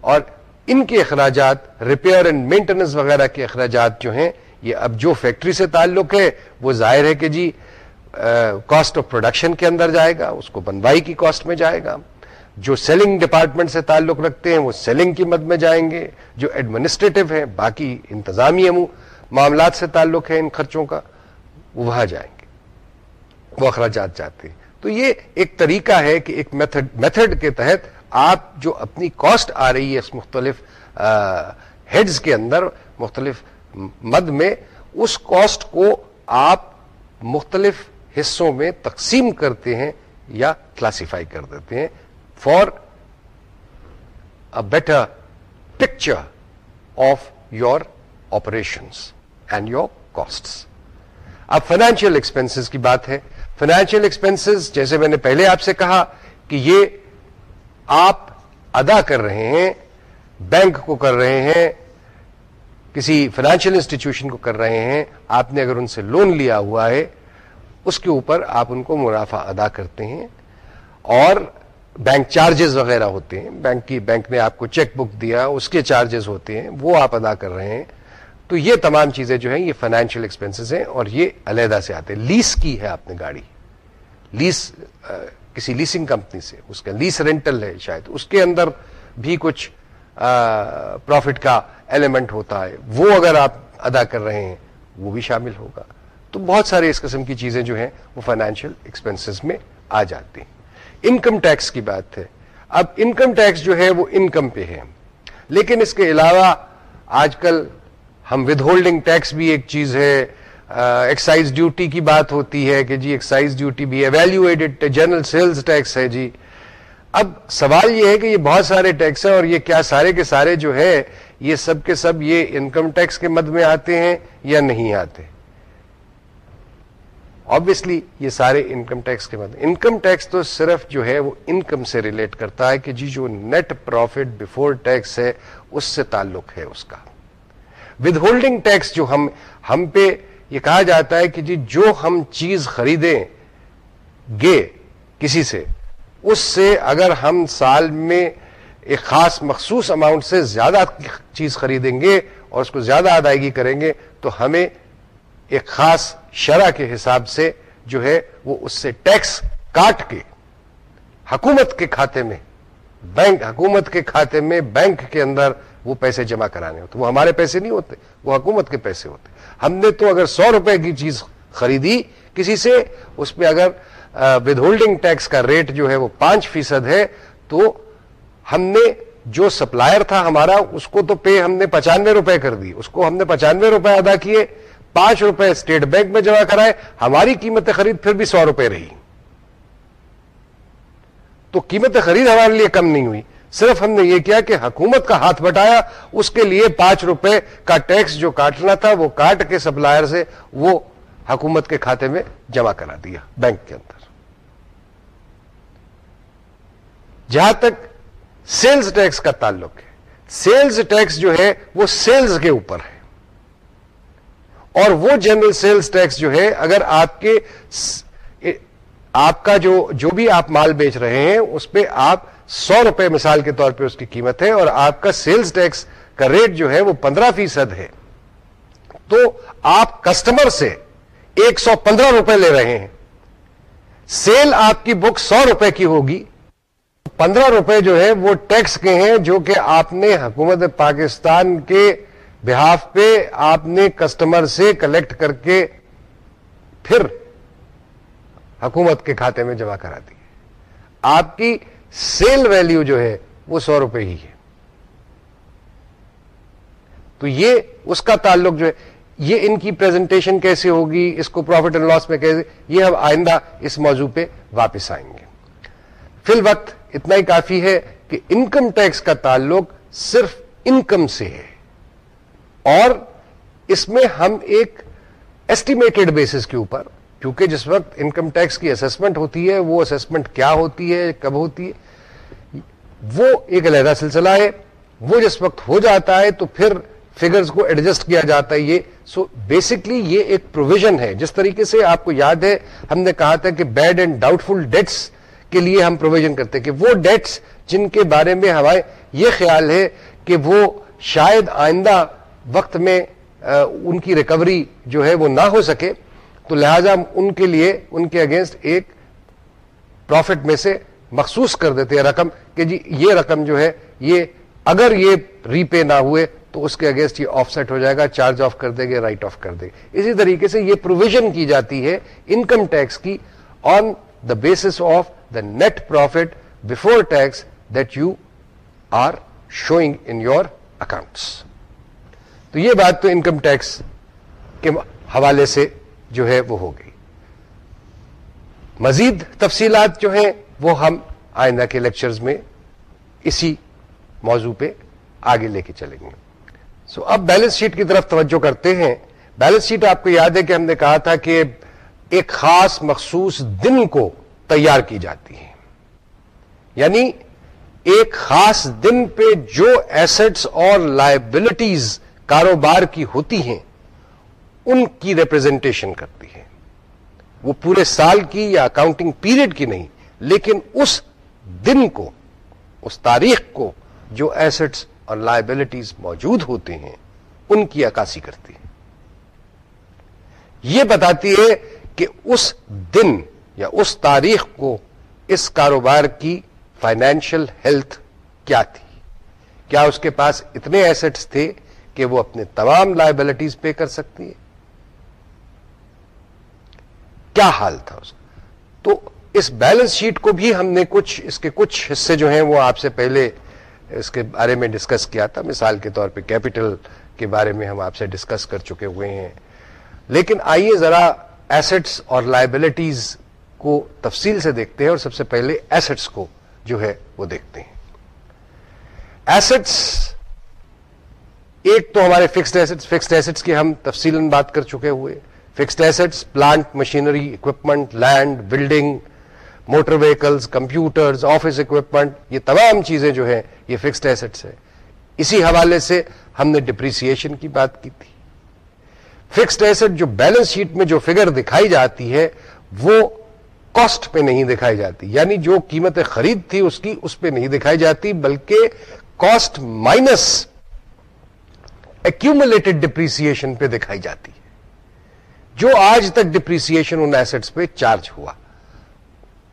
اور ان کے اخراجات ریپیئر اینڈ مینٹیننس وغیرہ کے اخراجات جو ہیں یہ اب جو فیکٹری سے تعلق ہے، وہ ظاہر ہے کہ جی کاسٹ آف پروڈکشن کے اندر جائے گا، اس کو بنوائی کی کاسٹ میں جائے گا۔ جو سیلنگ ڈپارٹمنٹ سے تعلق رکھتے ہیں، وہ سیلنگ کی مد میں جائیں گے۔ جو ایڈمنسٹریٹو ہے باقی انتظامی معاملات سے تعلق ہے ان خرچوں کا، وہ وہاں جائیں گے۔ وہ اخراجات جاتے ہیں۔ تو یہ ایک طریقہ ہے کہ ایک میتھڈ میتھڈ کے تحت آپ جو اپنی کاسٹ آ رہی ہے اس مختلف ہیڈز کے اندر، مختلف مد میں اس کاسٹ کو آپ مختلف حصوں میں تقسیم کرتے ہیں یا کلاسیفائی کر دیتے ہیں for a better picture of your operations and your cost اب فائنینشیل ایکسپینسز کی بات ہے۔ فائنینشیل ایکسپینسز جیسے میں نے پہلے آپ سے کہا کہ یہ آپ ادا کر رہے ہیں، بینک کو کر رہے ہیں کسی فائنینشیل انسٹیٹیوشن کو کر رہے ہیں، آپ نے اگر ان سے لون لیا ہوا ہے، اس کے اوپر آپ ان کو منافع ادا کرتے ہیں اور بینک چارجز وغیرہ ہوتے ہیں۔ بینک کی بینک نے آپ کو چیک بک دیا، اس کے چارجز ہوتے ہیں، وہ آپ ادا کر رہے ہیں۔ تو یہ تمام چیزیں جو ہیں، یہ فائنینشیل ایکسپینسز ہیں اور یہ علیحدہ سے آتے ہیں۔ لیس کی ہے آپ نے گاڑی۔ لیس کسی لیسنگ کمپنی سے۔ اس کا لیس رینٹل ہے شاید۔ اس کے اندر بھی کچھ پروفٹ کا ایلیمنٹ ہوتا ہے، وہ اگر آپ ادا کر رہے ہیں، وہ بھی شامل ہوگا۔ تو بہت سارے اس قسم کی چیزیں جو ہیں، وہ فائنینشیل ایکسپینسز میں آ جاتی ہیں۔ انکم ٹیکس کی بات ہے۔ اب انکم ٹیکس جو ہے، وہ انکم پہ ہے۔ لیکن اس کے علاوہ آج کل ہم ود ہولڈنگ ٹیکس بھی ایک چیز ہے۔ ایکسائز ڈیوٹی کی بات ہوتی ہے کہ جی ایکسائز ڈیوٹی بھی ہے value added general sales tax ہے جی۔ اب سوال یہ ہے کہ یہ بہت سارے ٹیکس ہیں اور یہ کیا سارے کے سارے جو ہے یہ سب کے سب یہ انکم ٹیکس کے مد میں آتے ہیں یا نہیں آتے؟ آبویسلی یہ سارے انکم ٹیکس کے مد۔ انکم ٹیکس تو صرف جو ہے وہ انکم سے ریلیٹ کرتا ہے کہ جی جو نیٹ پروفٹ بفور ٹیکس ہے اس سے تعلق ہے اس کا۔ ود ہولڈنگ ٹیکس جو ہم ہم پہ یہ کہا جاتا ہے کہ جی جو ہم چیز خریدیں گے کسی سے، اس سے اگر ہم سال میں ایک خاص مخصوص اماؤنٹ سے زیادہ چیز خریدیں گے اور اس کو زیادہ ادائیگی کریں گے، تو ہمیں ایک خاص شرح کے حساب سے جو ہے وہ اس سے ٹیکس کاٹ کے، حکومت کے کھاتے میں، بینک، حکومت کے کھاتے میں، بینک کے اندر وہ پیسے جمع کرانے ہوتے، وہ ہمارے پیسے نہیں ہوتے، وہ حکومت کے پیسے ہوتے۔ ہم نے تو اگر سو روپے کی چیز خریدی کسی سے، اس پہ اگر ود ہولڈنگ ٹیکس کا ریٹ جو ہے وہ پانچ فیصد ہے، تو ہم نے جو سپلائر تھا ہمارا، اس کو تو پے ہم نے پچانوے روپے کر دی۔ اس کو ہم نے پچانوے روپے ادا کیے، پانچ روپے اسٹیٹ بینک میں جمع کرائے، ہماری قیمت خرید پھر بھی سو روپے رہی۔ تو قیمت خرید ہمارے لیے کم نہیں ہوئی۔ صرف ہم نے یہ کیا کہ حکومت کا ہاتھ بٹایا اس کے لیے پانچ روپے کا ٹیکس جو کاٹنا تھا، وہ کاٹ کے سپلائر سے وہ حکومت کے کھاتے میں جمع کرا دیا بینک کے اندر۔ جہاں تک سیلز ٹیکس کا تعلق ہے۔ سیلز ٹیکس جو ہے وہ سیلز کے اوپر ہے۔ اور وہ جنرل سیلز ٹیکس جو ہے، اگر آپ کے آپ کا جو جو بھی آپ مال بیچ رہے ہیں، اس پہ آپ سو روپے مثال کے طور پہ اس کی قیمت ہے، اور آپ کا سیلز ٹیکس کا ریٹ جو ہے وہ پندرہ فیصد ہے۔ تو آپ کسٹمر سے ایک سو پندرہ روپے لے رہے ہیں۔ سیل آپ کی بک سو روپے کی ہوگی۔ پندرہ روپے جو ہے وہ ٹیکس کے ہیں جو کہ آپ نے حکومت پاکستان کے بحاف پہ آپ نے کسٹمر سے کلیکٹ کر کے پھر حکومت کے کھاتے میں جمع کرا دی۔ آپ کی سیل ویلیو جو ہے وہ سو روپے ہی ہے۔ تو یہ اس کا تعلق جو ہے، یہ ان کی پریزنٹیشن کیسے ہوگی، اس کو پروفٹ اینڈ لاس میں کیسے، یہ ہم آئندہ اس موضوع پہ واپس آئیں گے۔ فی الوقت اتنا ہی کافی ہے کہ انکم ٹیکس کا تعلق صرف انکم سے ہے۔ اور اس میں ہم ایک ایسٹیمیٹڈ بیسس کے اوپر، کیونکہ جس وقت انکم ٹیکس کی اسسمنٹ ہوتی ہے، وہ اسسمنٹ کیا ہوتی ہے، کب ہوتی ہے، وہ ایک علیحدہ سلسلہ ہے۔ وہ جس وقت ہو جاتا ہے تو پھر فگرز کو ایڈجسٹ کیا جاتا ہے۔ یہ سو بیسکلی یہ ایک پروویژن ہے۔ جس طریقے سے آپ کو یاد ہے، ہم نے کہا تھا کہ bad and doubtful debts کے لیے ہم پروویژن کرتے کہ وہ ڈیٹس جن کے بارے میں ہمارے یہ خیال ہے کہ وہ شاید آئندہ وقت میں ان کی ریکوری جو ہے وہ نہ ہو سکے۔ تو لہذا ان کے لیے، ان کے اگینسٹ ایک پروفٹ میں سے مخصوص کر دیتے ہیں رقم کہ جی یہ رقم جو ہے، یہ اگر یہ ری پے نہ ہوئے تو اس کے اگینسٹ یہ آف سیٹ ہو جائے گا چارج آف کر دے گے رائٹ آف کر دے گے۔ اسی طریقے سے یہ پروویژن کی جاتی ہے انکم ٹیکس کی on the basis of the net profit before tax that you are showing in your accounts تو یہ بات تو انکم ٹیکس کے حوالے سے جو ہے وہ ہو گئی۔ مزید تفصیلات جو ہیں وہ ہم آئندہ کے لیکچرز میں اسی موضوع پہ آگے لے کے چلیں گے۔ سو اب بیلنس شیٹ کی طرف توجہ کرتے ہیں۔ بیلنس شیٹ آپ کو یاد ہے کہ ہم نے کہا تھا کہ ایک خاص مخصوص دن کو تیار کی جاتی ہے یعنی ایک خاص دن پہ جو ایسٹس اور لائبلٹیز کاروبار کی ہوتی ہیں، ان کی ریپرزینٹیشن کرتی ہے وہ پورے سال کی یا اکاؤنٹنگ پیریڈ کی نہیں، لیکن اس دن کو، اس تاریخ کو جو ایسٹس اور لائبلٹیز موجود ہوتے ہیں، ان کی عکاسی کرتی ہے یہ بتاتی ہے کہ اس دن یا اس تاریخ کو اس کاروبار کی فائنینشل ہیلتھ کیا تھی؟ کیا اس کے پاس اتنے ایسٹس تھے کہ وہ اپنے تمام لائبلٹیز پے کر سکتی ہے کیا حال تھا اس کا؟ تو اس بیلنس شیٹ کو بھی ہم نے کچھ اس کے کچھ حصے جو ہیں وہ آپ سے پہلے اس کے بارے میں ڈسکس کیا تھا۔ مثال کے طور پہ کیپٹل کے بارے میں ہم آپ سے ڈسکس کر چکے ہوئے ہیں۔ لیکن آئیے ذرا ایسٹس اور لائبلٹیز کو تفصیل سے دیکھتے ہیں اور سب سے پہلے ایسٹس کو جو ہے وہ دیکھتے ہیں۔ ایسٹس ایک تو ہمارے فکسڈ ایسٹس فکسڈ ایسٹس کی ہم تفصیل بات کر چکے ہوئے۔ Fixed assets plant machinery equipment land building motor vehicles computers office equipment یہ تمام چیزیں جو ہیں، یہ فکسڈ ایسٹس ہے اسی حوالے سے ہم نے ڈپریسیشن کی بات کی تھی۔ فکسڈ ایسٹ جو بیلنس شیٹ میں جو فگر دکھائی جاتی ہے، وہ کاسٹ پہ نہیں دکھائی جاتی۔ یعنی جو قیمت خرید تھی اس کی، اس پہ نہیں دکھائی جاتی، بلکہ کاسٹ مائنس ایکومولیٹڈ ڈپریسن پہ دکھائی جاتی۔ ہے جو آج تک ڈپریسن ان ایسٹس پہ چارج ہوا۔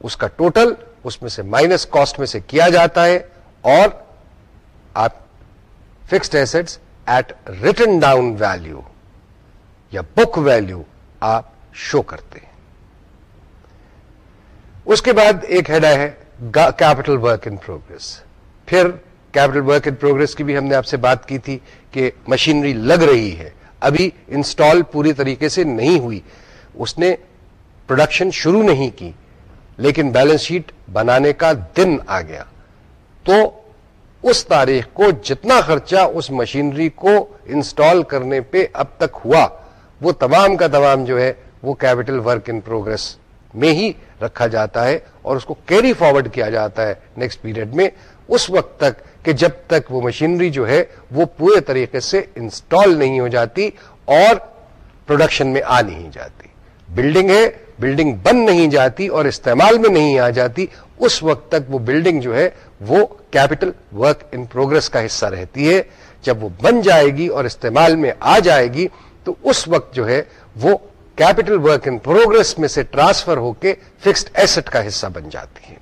اس کا ٹوٹل اس میں سے مائنس کاسٹ میں سے کیا جاتا ہے اور آپ fixed assets at written down value یا بک ویلو آپ شو کرتے ہیں۔ اس کے بعد ایک ہیڈا ہے کیپٹل ورک ان پروگرس پھر کیپٹل ورک ان پروگرس کی بھی ہم نے آپ سے بات کی تھی کہ مشینری لگ رہی ہے، ابھی انسٹال پوری طریقے سے نہیں ہوئی۔ اس نے پروڈکشن شروع نہیں کی، لیکن بیلنس شیٹ بنانے کا دن آ گیا۔ تو اس تاریخ کو جتنا خرچہ اس مشینری کو انسٹال کرنے پہ اب تک ہوا، وہ تمام کا تمام جو ہے وہ کیپٹل ورک ان پروگرس میں ہی رکھا جاتا ہے اور اس کو کیری فارورڈ کیا جاتا ہے نیکسٹ پیریڈ میں، اس وقت تک کہ جب تک وہ مشینری جو ہے وہ پورے طریقے سے انسٹال نہیں ہو جاتی اور پروڈکشن میں آ نہیں جاتی۔ بلڈنگ ہے بلڈنگ بن نہیں جاتی اور استعمال میں نہیں آ جاتی۔ اس وقت تک وہ بلڈنگ جو ہے وہ کیپٹل ورک ان پروگرس کا حصہ رہتی ہے۔ جب وہ بن جائے گی اور استعمال میں آ جائے گی تو اس وقت جو ہے وہ کیپٹل ورک ان پروگرس میں سے ٹرانسفر ہو کے فکسڈ ایسٹ کا حصہ بن جاتی ہے۔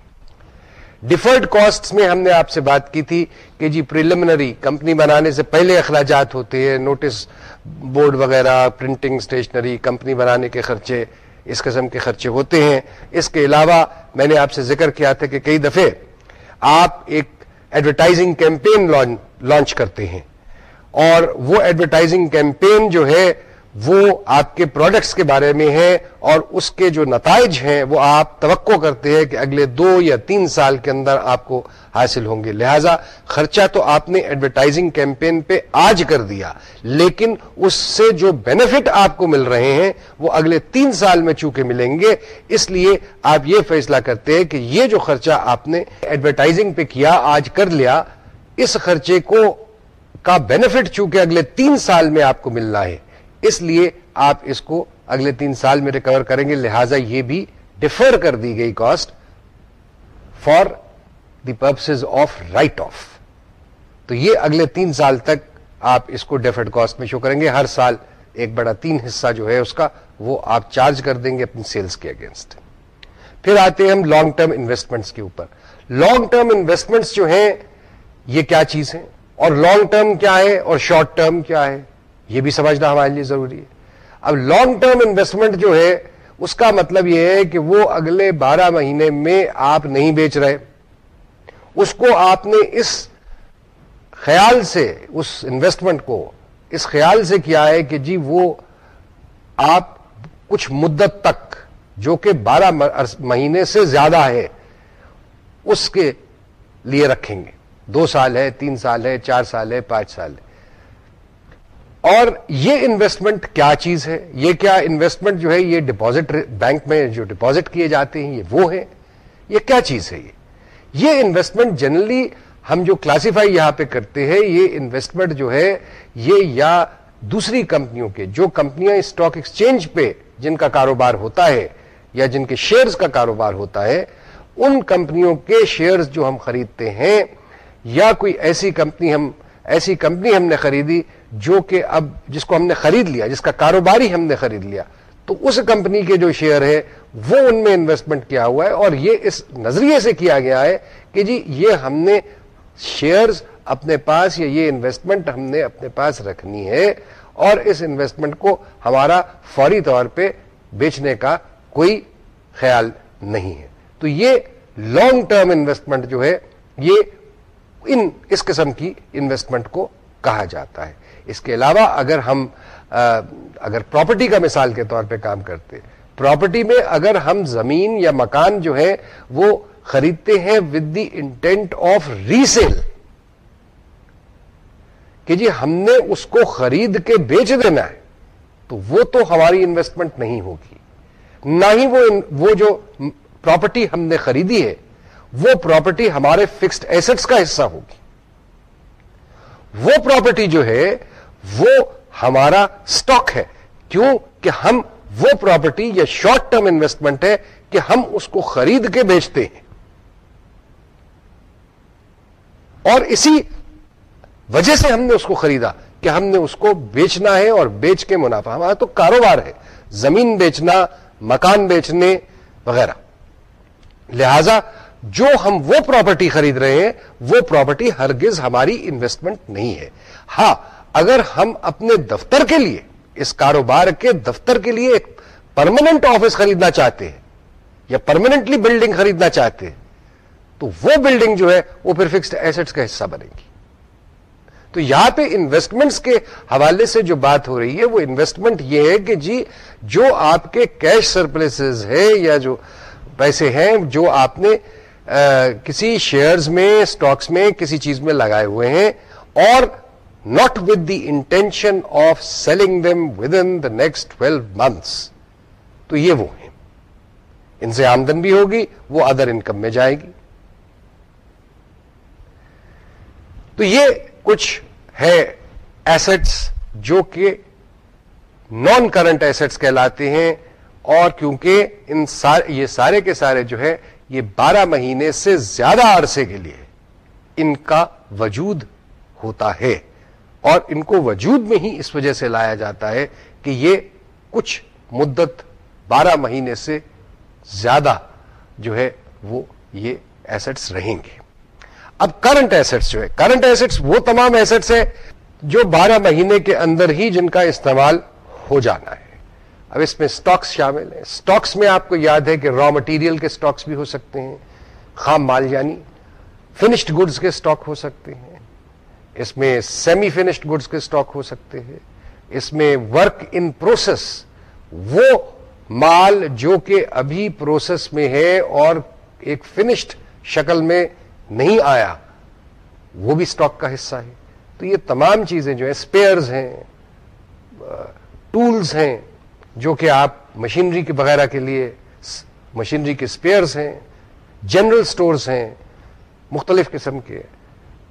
ڈیفرڈ کاسٹ میں ہم نے آپ سے بات کی تھی کہ جی پریلیمنری کمپنی بنانے سے پہلے اخراجات ہوتے ہیں، نوٹس بورڈ وغیرہ، پرنٹنگ اسٹیشنری کمپنی بنانے کے خرچے، اس قسم کے خرچے ہوتے ہیں۔ اس کے علاوہ میں نے آپ سے ذکر کیا تھا کہ کئی دفعے آپ ایک ایڈورٹائزنگ کیمپین لانچ کرتے ہیں اور وہ ایڈورٹائزنگ کیمپین جو ہے وہ آپ کے پروڈکٹس کے بارے میں ہے اور اس کے جو نتائج ہیں، وہ آپ توقع کرتے ہیں کہ اگلے دو یا تین سال کے اندر آپ کو حاصل ہوں گے۔ لہذا خرچہ تو آپ نے ایڈورٹائزنگ کیمپین پہ آج کر دیا، لیکن اس سے جو بینیفٹ آپ کو مل رہے ہیں، وہ اگلے تین سال میں چونکہ ملیں گے، اس لیے آپ یہ فیصلہ کرتے ہیں کہ یہ جو خرچہ آپ نے ایڈورٹائزنگ پہ کیا، آج کر لیا، اس خرچے کو کا بینیفٹ چونکہ اگلے تین سال میں آپ کو ملنا ہے۔ اس لیے آپ اس کو اگلے تین سال میں ریکور کریں گے۔ لہذا یہ بھی ڈفر کر دی گئی cost for the purpose of write off تو یہ اگلے تین سال تک آپ اس کو ڈیفرڈ کاسٹ میں شو کریں گے۔ ہر سال ایک بڑا تین حصہ جو ہے اس کا وہ آپ چارج کر دیں گے اپنی سیلز کے اگینسٹ پھر آتے ہیں ہم لانگ ٹرم انویسٹمنٹس کے اوپر۔ لانگ ٹرم انویسٹمنٹس جو ہیں، یہ کیا چیز ہے اور لانگ ٹرم کیا ہے؟ اور شارٹ ٹرم کیا ہے؟ یہ بھی سمجھنا ہمارے لیے ضروری ہے۔ اب لانگ ٹرم انویسٹمنٹ جو ہے، اس کا مطلب یہ ہے کہ وہ اگلے بارہ مہینے میں آپ نہیں بیچ رہے۔ اس کو آپ نے اس خیال سے، اس انویسٹمنٹ کو اس خیال سے کیا ہے کہ جی وہ آپ کچھ مدت تک، جو کہ بارہ مہینے سے زیادہ ہے، اس کے لیے رکھیں گے۔ دو سال ہے، تین سال ہے، چار سال ہے، پانچ سال ہے۔ اور یہ انویسٹمنٹ کیا چیز ہے؟ یہ کیا انویسٹمنٹ جو ہے، یہ ڈپازٹ بینک میں جو ڈپازٹ کیے جاتے ہیں، یہ وہ ہے یہ کیا چیز ہے یہ؟ یہ انویسٹمنٹ جنرلی ہم جو کلاسیفائی یہاں پہ کرتے ہیں، یہ انویسٹمنٹ جو ہے، یہ یا دوسری کمپنیوں کے، جو کمپنیاں اسٹاک ایکسچینج پہ جن کا کاروبار ہوتا ہے یا جن کے شیئرز کا کاروبار ہوتا ہے، ان کمپنیوں کے شیئرز جو ہم خریدتے ہیں، یا کوئی ایسی کمپنی ہم ایسی کمپنی ہم نے خریدی جو کہ اب جس کو ہم نے خرید لیا، جس کا کاروباری ہم نے خرید لیا، تو اس کمپنی کے جو شیئر ہے وہ ان میں انویسٹمنٹ کیا ہوا ہے اور یہ اس نظریے سے کیا گیا ہے کہ جی یہ ہم نے شیئرز اپنے پاس یا یہ انویسٹمنٹ ہم نے اپنے پاس رکھنی ہے اور اس انویسٹمنٹ کو ہمارا فوری طور پہ بیچنے کا کوئی خیال نہیں ہے۔ تو یہ لانگ ٹرم انویسٹمنٹ جو ہے، یہ ان اس قسم کی انویسٹمنٹ کو کہا جاتا ہے۔ اس کے علاوہ اگر ہم اگر پراپرٹی کا مثال کے طور پہ کام کرتے پراپرٹی میں اگر ہم زمین یا مکان جو ہے وہ خریدتے ہیں with the intent of resale کہ جی ہم نے اس کو خرید کے بیچ دینا ہے، تو وہ تو ہماری انویسٹمنٹ نہیں ہوگی۔ نہ ہی وہ وہ جو پراپرٹی ہم نے خریدی ہے، وہ پراپرٹی ہمارے فکسڈ ایسٹس کا حصہ ہوگی۔ وہ پراپرٹی جو ہے وہ ہمارا سٹاک ہے۔ کیوں کہ ہم وہ پراپرٹی یا شارٹ ٹرم انویسٹمنٹ ہے کہ ہم اس کو خرید کے بیچتے ہیں۔ اور اسی وجہ سے ہم نے اس کو خریدا کہ ہم نے اس کو بیچنا ہے اور بیچ کے منافع، ہمارا تو کاروبار ہے، زمین بیچنا، مکان بیچنے وغیرہ۔ لہذا جو ہم وہ پراپرٹی خرید رہے ہیں، وہ پراپرٹی ہرگز ہماری انویسٹمنٹ نہیں ہے۔ ہاں اگر ہم اپنے دفتر کے لیے، اس کاروبار کے دفتر کے لیے ایک پرماننٹ آفس خریدنا چاہتے ہیں، یا پرماننٹلی بلڈنگ خریدنا چاہتے ہیں، تو وہ بلڈنگ جو ہے، وہ پھر فکسڈ ایسٹس کا حصہ بنے گی۔ تو یہاں پہ انویسٹمنٹس کے حوالے سے جو بات ہو رہی ہے، وہ انویسٹمنٹ یہ ہے کہ جی جو آپ کے کیش سرپلسز ہے یا جو پیسے ہیں، جو آپ نے کسی شیئرز میں اسٹاکس میں، کسی چیز میں لگائے ہوئے ہیں، اور not with the intention of selling them within the next twelve months تو یہ وہ ہیں۔ ان سے آمدن بھی ہوگی، وہ ادر انکم میں جائے گی۔ تو یہ کچھ ہے ایسٹس جو کہ نان کرنٹ ایسٹس کہلاتے ہیں اور کیونکہ ان سارے یہ سارے کے سارے جو ہے یہ بارہ مہینے سے زیادہ عرصے کے لیے ان کا وجود ہوتا ہے۔ اور ان کو وجود میں ہی اس وجہ سے لایا جاتا ہے کہ یہ کچھ مدت بارہ مہینے سے زیادہ جو ہے وہ یہ ایسٹس رہیں گے۔ اب کرنٹ ایسٹس جو ہے کرنٹ ایسٹس وہ تمام ایسٹس ہے جو بارہ مہینے کے اندر ہی جن کا استعمال ہو جانا ہے۔ اب اس میں سٹاکس شامل ہیں۔ سٹاکس میں آپ کو یاد ہے کہ را مٹیریل کے سٹاکس بھی ہو سکتے ہیں، خام مال یعنی فنشڈ گڈز کے سٹاک ہو سکتے ہیں۔ اس میں سیمی فنشڈ گڈز کے سٹاک ہو سکتے ہیں۔ اس میں ورک ان پروسیس وہ مال جو کہ ابھی پروسیس میں ہے اور ایک فنشڈ شکل میں نہیں آیا، وہ بھی سٹاک کا حصہ ہے۔ تو یہ تمام چیزیں جو ہیں اسپیئرز ہیں ٹولز ہیں، جو کہ آپ مشینری کے وغیرہ کے لیے مشینری کے اسپیئرز ہیں جنرل سٹورز ہیں، مختلف قسم کے۔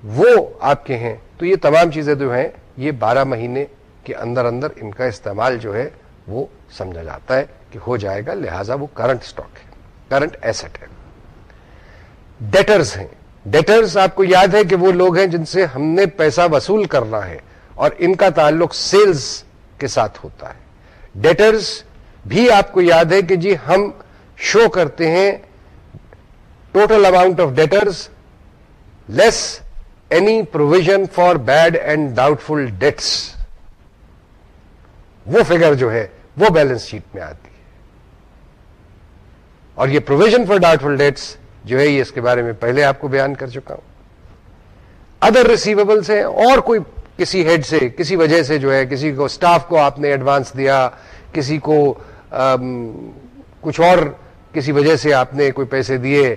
وہ آپ کے ہیں۔ تو یہ تمام چیزیں جو ہیں، یہ بارہ مہینے کے اندر اندر ان کا استعمال جو ہے، وہ سمجھا جاتا ہے کہ ہو جائے گا۔ لہذا وہ کرنٹ سٹاک ہے۔ کرنٹ ایسٹ ہے۔ ڈیٹرز ہیں۔ ڈیٹرز آپ کو یاد ہے کہ وہ لوگ ہیں جن سے ہم نے پیسہ وصول کرنا ہے اور ان کا تعلق سیلز کے ساتھ ہوتا ہے۔ ڈیٹرز بھی آپ کو یاد ہے کہ جی ہم شو کرتے ہیں۔ Total amount of debtors less any provision for bad and doubtful debts وہ فگر جو ہے، وہ بیلنس شیٹ میں آتی ہے۔ اور یہ provision for doubtful debts جو ہے، یہ اس کے بارے میں پہلے آپ کو بیان کر چکا ہوں۔ ادر ریسیویبلس ہیں، اور کوئی کسی ہیڈ سے، کسی وجہ سے جو ہے، کسی کو سٹاف کو آپ نے ایڈوانس دیا، کسی کو کچھ اور کسی وجہ سے آپ نے کوئی پیسے دیے،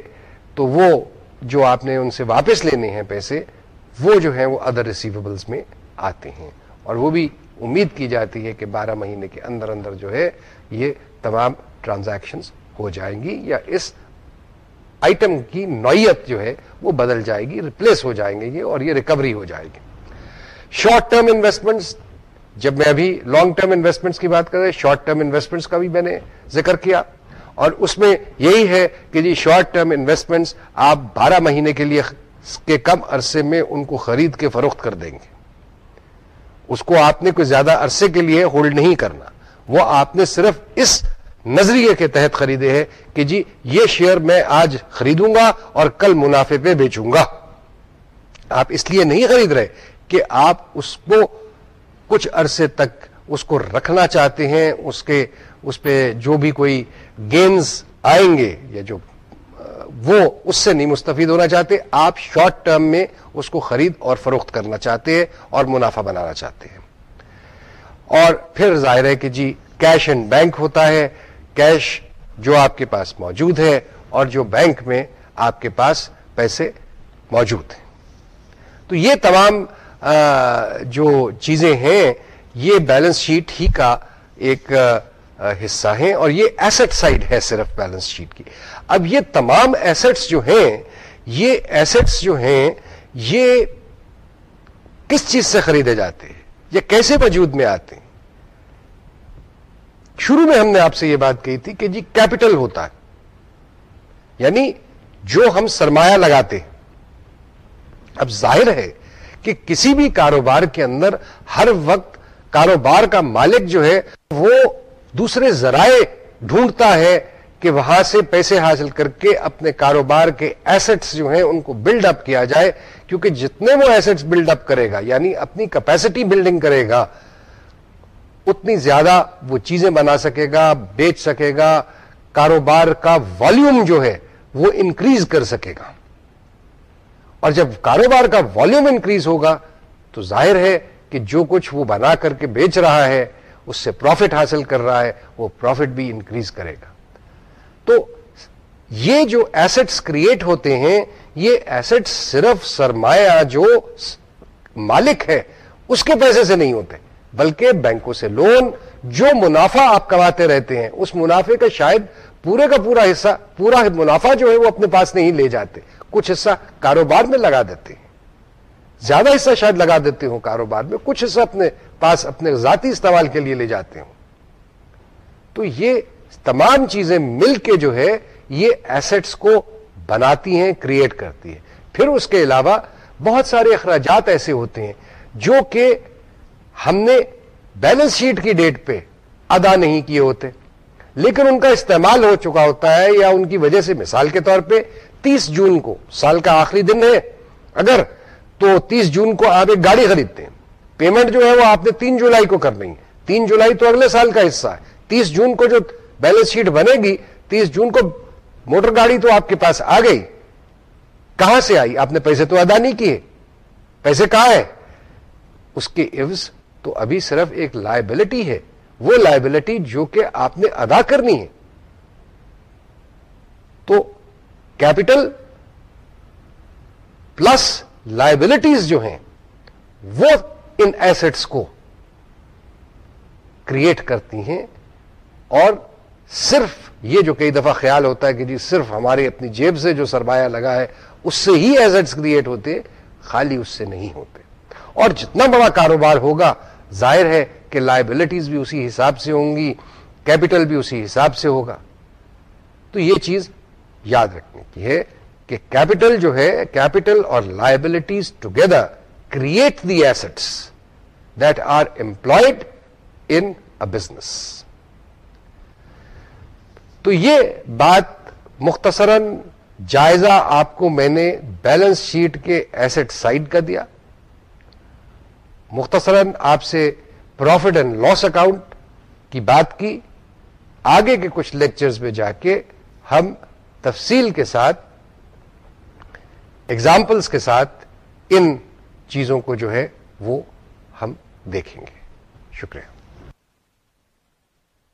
تو وہ جو آپ نے ان سے واپس لینے ہیں پیسے وہ جو ہیں وہ ادر ریسیویبلس میں آتے ہیں۔ اور وہ بھی امید کی جاتی ہے کہ بارہ مہینے کے اندر اندر جو ہے یہ تمام ٹرانزیکشن ہو جائیں گی یا اس آئٹم کی نوعیت جو ہے وہ بدل جائے گی ریپلیس ہو جائیں گے یہ اور یہ ریکوری ہو جائے گی۔ شارٹ ٹرم انویسٹمنٹس جب میں ابھی لانگ ٹرم انویسٹمنٹس کی بات کر رہے شارٹ ٹرم انویسٹمنٹس کا بھی میں نے ذکر کیا۔ اور اس میں یہی ہے کہ جی شارٹ ٹرم انویسٹمنٹس آپ بارہ مہینے کے لیے کے کم عرصے میں ان کو خرید کے فروخت کر دیں گے۔ اس کو آپ نے کوئی زیادہ عرصے کے لیے ہولڈ نہیں کرنا۔ وہ آپ نے صرف اس نظریے کے تحت خریدے ہیں کہ جی یہ شیئر میں آج خریدوں گا اور کل منافع پہ بیچوں گا۔ آپ اس لیے نہیں خرید رہے کہ آپ اس کو کچھ عرصے تک اس کو رکھنا چاہتے ہیں، اس کے، اس پہ جو بھی کوئی گینز آئیں گے یا جو وہ اس سے نہیں مستفید ہونا چاہتے، آپ شارٹ ٹرم میں اس کو خرید اور فروخت کرنا چاہتے ہیں اور منافع بنانا چاہتے ہیں۔ اور پھر ظاہر ہے کہ جی کیش اینڈ بینک ہوتا ہے کیش جو آپ کے پاس موجود ہے اور جو بینک میں آپ کے پاس پیسے موجود ہیں۔ تو یہ تمام جو چیزیں ہیں، یہ بیلنس شیٹ ہی کا ایک حصہ ہیں اور یہ ایسٹ سائڈ ہے صرف بیلنس شیٹ کی۔ اب یہ تمام ایسٹس جو ہیں، یہ ایسٹس جو ہیں، یہ کس چیز سے خریدے جاتے ہیں؟ یہ کیسے وجود میں آتے ہیں؟ شروع میں ہم نے آپ سے یہ بات کہی تھی کہ جی کیپٹل ہوتا ہے۔ یعنی جو ہم سرمایہ لگاتے ہیں۔ اب ظاہر ہے کہ کسی بھی کاروبار کے اندر ہر وقت کاروبار کا مالک جو ہے، وہ دوسرے ذرائع ڈھونڈتا ہے کہ وہاں سے پیسے حاصل کر کے اپنے کاروبار کے ایسٹس جو ہیں ان کو بلڈ اپ کیا جائے، کیونکہ جتنے وہ ایسٹس بلڈ اپ کرے گا یعنی اپنی کیپیسٹی بلڈنگ کرے گا، اتنی زیادہ وہ چیزیں بنا سکے گا، بیچ سکے گا، کاروبار کا والیوم جو ہے وہ انکریز کر سکے گا۔ اور جب کاروبار کا والیوم انکریز ہوگا، تو ظاہر ہے کہ جو کچھ وہ بنا کر کے بیچ رہا ہے، اس سے پروفٹ حاصل کر رہا ہے، وہ پروفٹ بھی انکریز کرے گا۔ تو یہ جو ایسٹس کریٹ ہوتے ہیں، یہ ایسٹس صرف سرمایہ جو مالک ہے، اس کے پیسے سے نہیں ہوتے، بلکہ بینکوں سے لون، جو منافع آپ کماتے رہتے ہیں، اس منافع کا شاید پورے کا پورا حصہ، پورا منافع جو ہے وہ اپنے پاس نہیں لے جاتے، کچھ حصہ کاروبار میں لگا دیتے ہیں۔ زیادہ حصہ شاید لگا دیتے ہوں کاروبار میں، کچھ حصہ اپنے پاس، اپنے ذاتی استعمال کے لیے لے جاتے ہوں۔ تو یہ تمام چیزیں مل کے جو ہے یہ ایسٹس کو بناتی ہیں کریٹ کرتی ہیں۔ پھر اس کے علاوہ بہت سارے اخراجات ایسے ہوتے ہیں جو کہ ہم نے بیلنس شیٹ کی ڈیٹ پہ ادا نہیں کیے ہوتے۔ لیکن ان کا استعمال ہو چکا ہوتا ہے یا ان کی وجہ سے مثال کے طور پہ تیس جون کو، سال کا آخری دن ہے۔ اگر تو تیس جون کو آپ ایک گاڑی خریدتے ہیں۔ پیمنٹ جو ہے وہ آپ نے تین جولائی کو کرنی ہے۔ تین جولائی تو اگلے سال کا حصہ ہے۔ تیس جون کو جو بیلنس شیٹ بنے گی، تیس جون کو موٹر گاڑی تو آپ کے پاس آ گئی۔ کہاں سے آئی؟ آپ نے پیسے تو ادا نہیں کیے۔ پیسے کہاں ہے اس کے عوض تو ابھی صرف ایک لائبلٹی ہے۔ وہ لائبلٹی جو کہ آپ نے ادا کرنی ہے۔ تو کیپٹل پلس لائبلٹیز جو ہیں، وہ ان ایسٹس کو کریٹ کرتی ہیں اور صرف یہ جو کئی دفعہ خیال ہوتا ہے کہ جی صرف ہماری اپنی جیب سے جو سرمایہ لگا ہے، اس سے ہی ایسٹس کریٹ ہوتے، خالی اس سے نہیں ہوتے۔ اور جتنا بڑا کاروبار ہوگا، ظاہر ہے کہ لائبلٹیز بھی اسی حساب سے ہوں گی کیپٹل بھی اسی حساب سے ہوگا۔ تو یہ چیز یاد رکھنے کی ہے کہ کیپٹل جو ہے کیپٹل اور liabilities together create the assets that are employed in business تو یہ بات مختصراً جائزہ آپ کو میں نے بیلنس شیٹ کے ایسٹ سائڈ کا دیا۔ مختصراً آپ سے پروفٹ اینڈ لاس اکاؤنٹ کی بات کی۔ آگے کے کچھ لیکچرز میں جا کے ہم تفصیل کے ساتھ ایگزامپلس کے ساتھ ان چیزوں کو جو ہے وہ ہم دیکھیں گے۔ شکریہ۔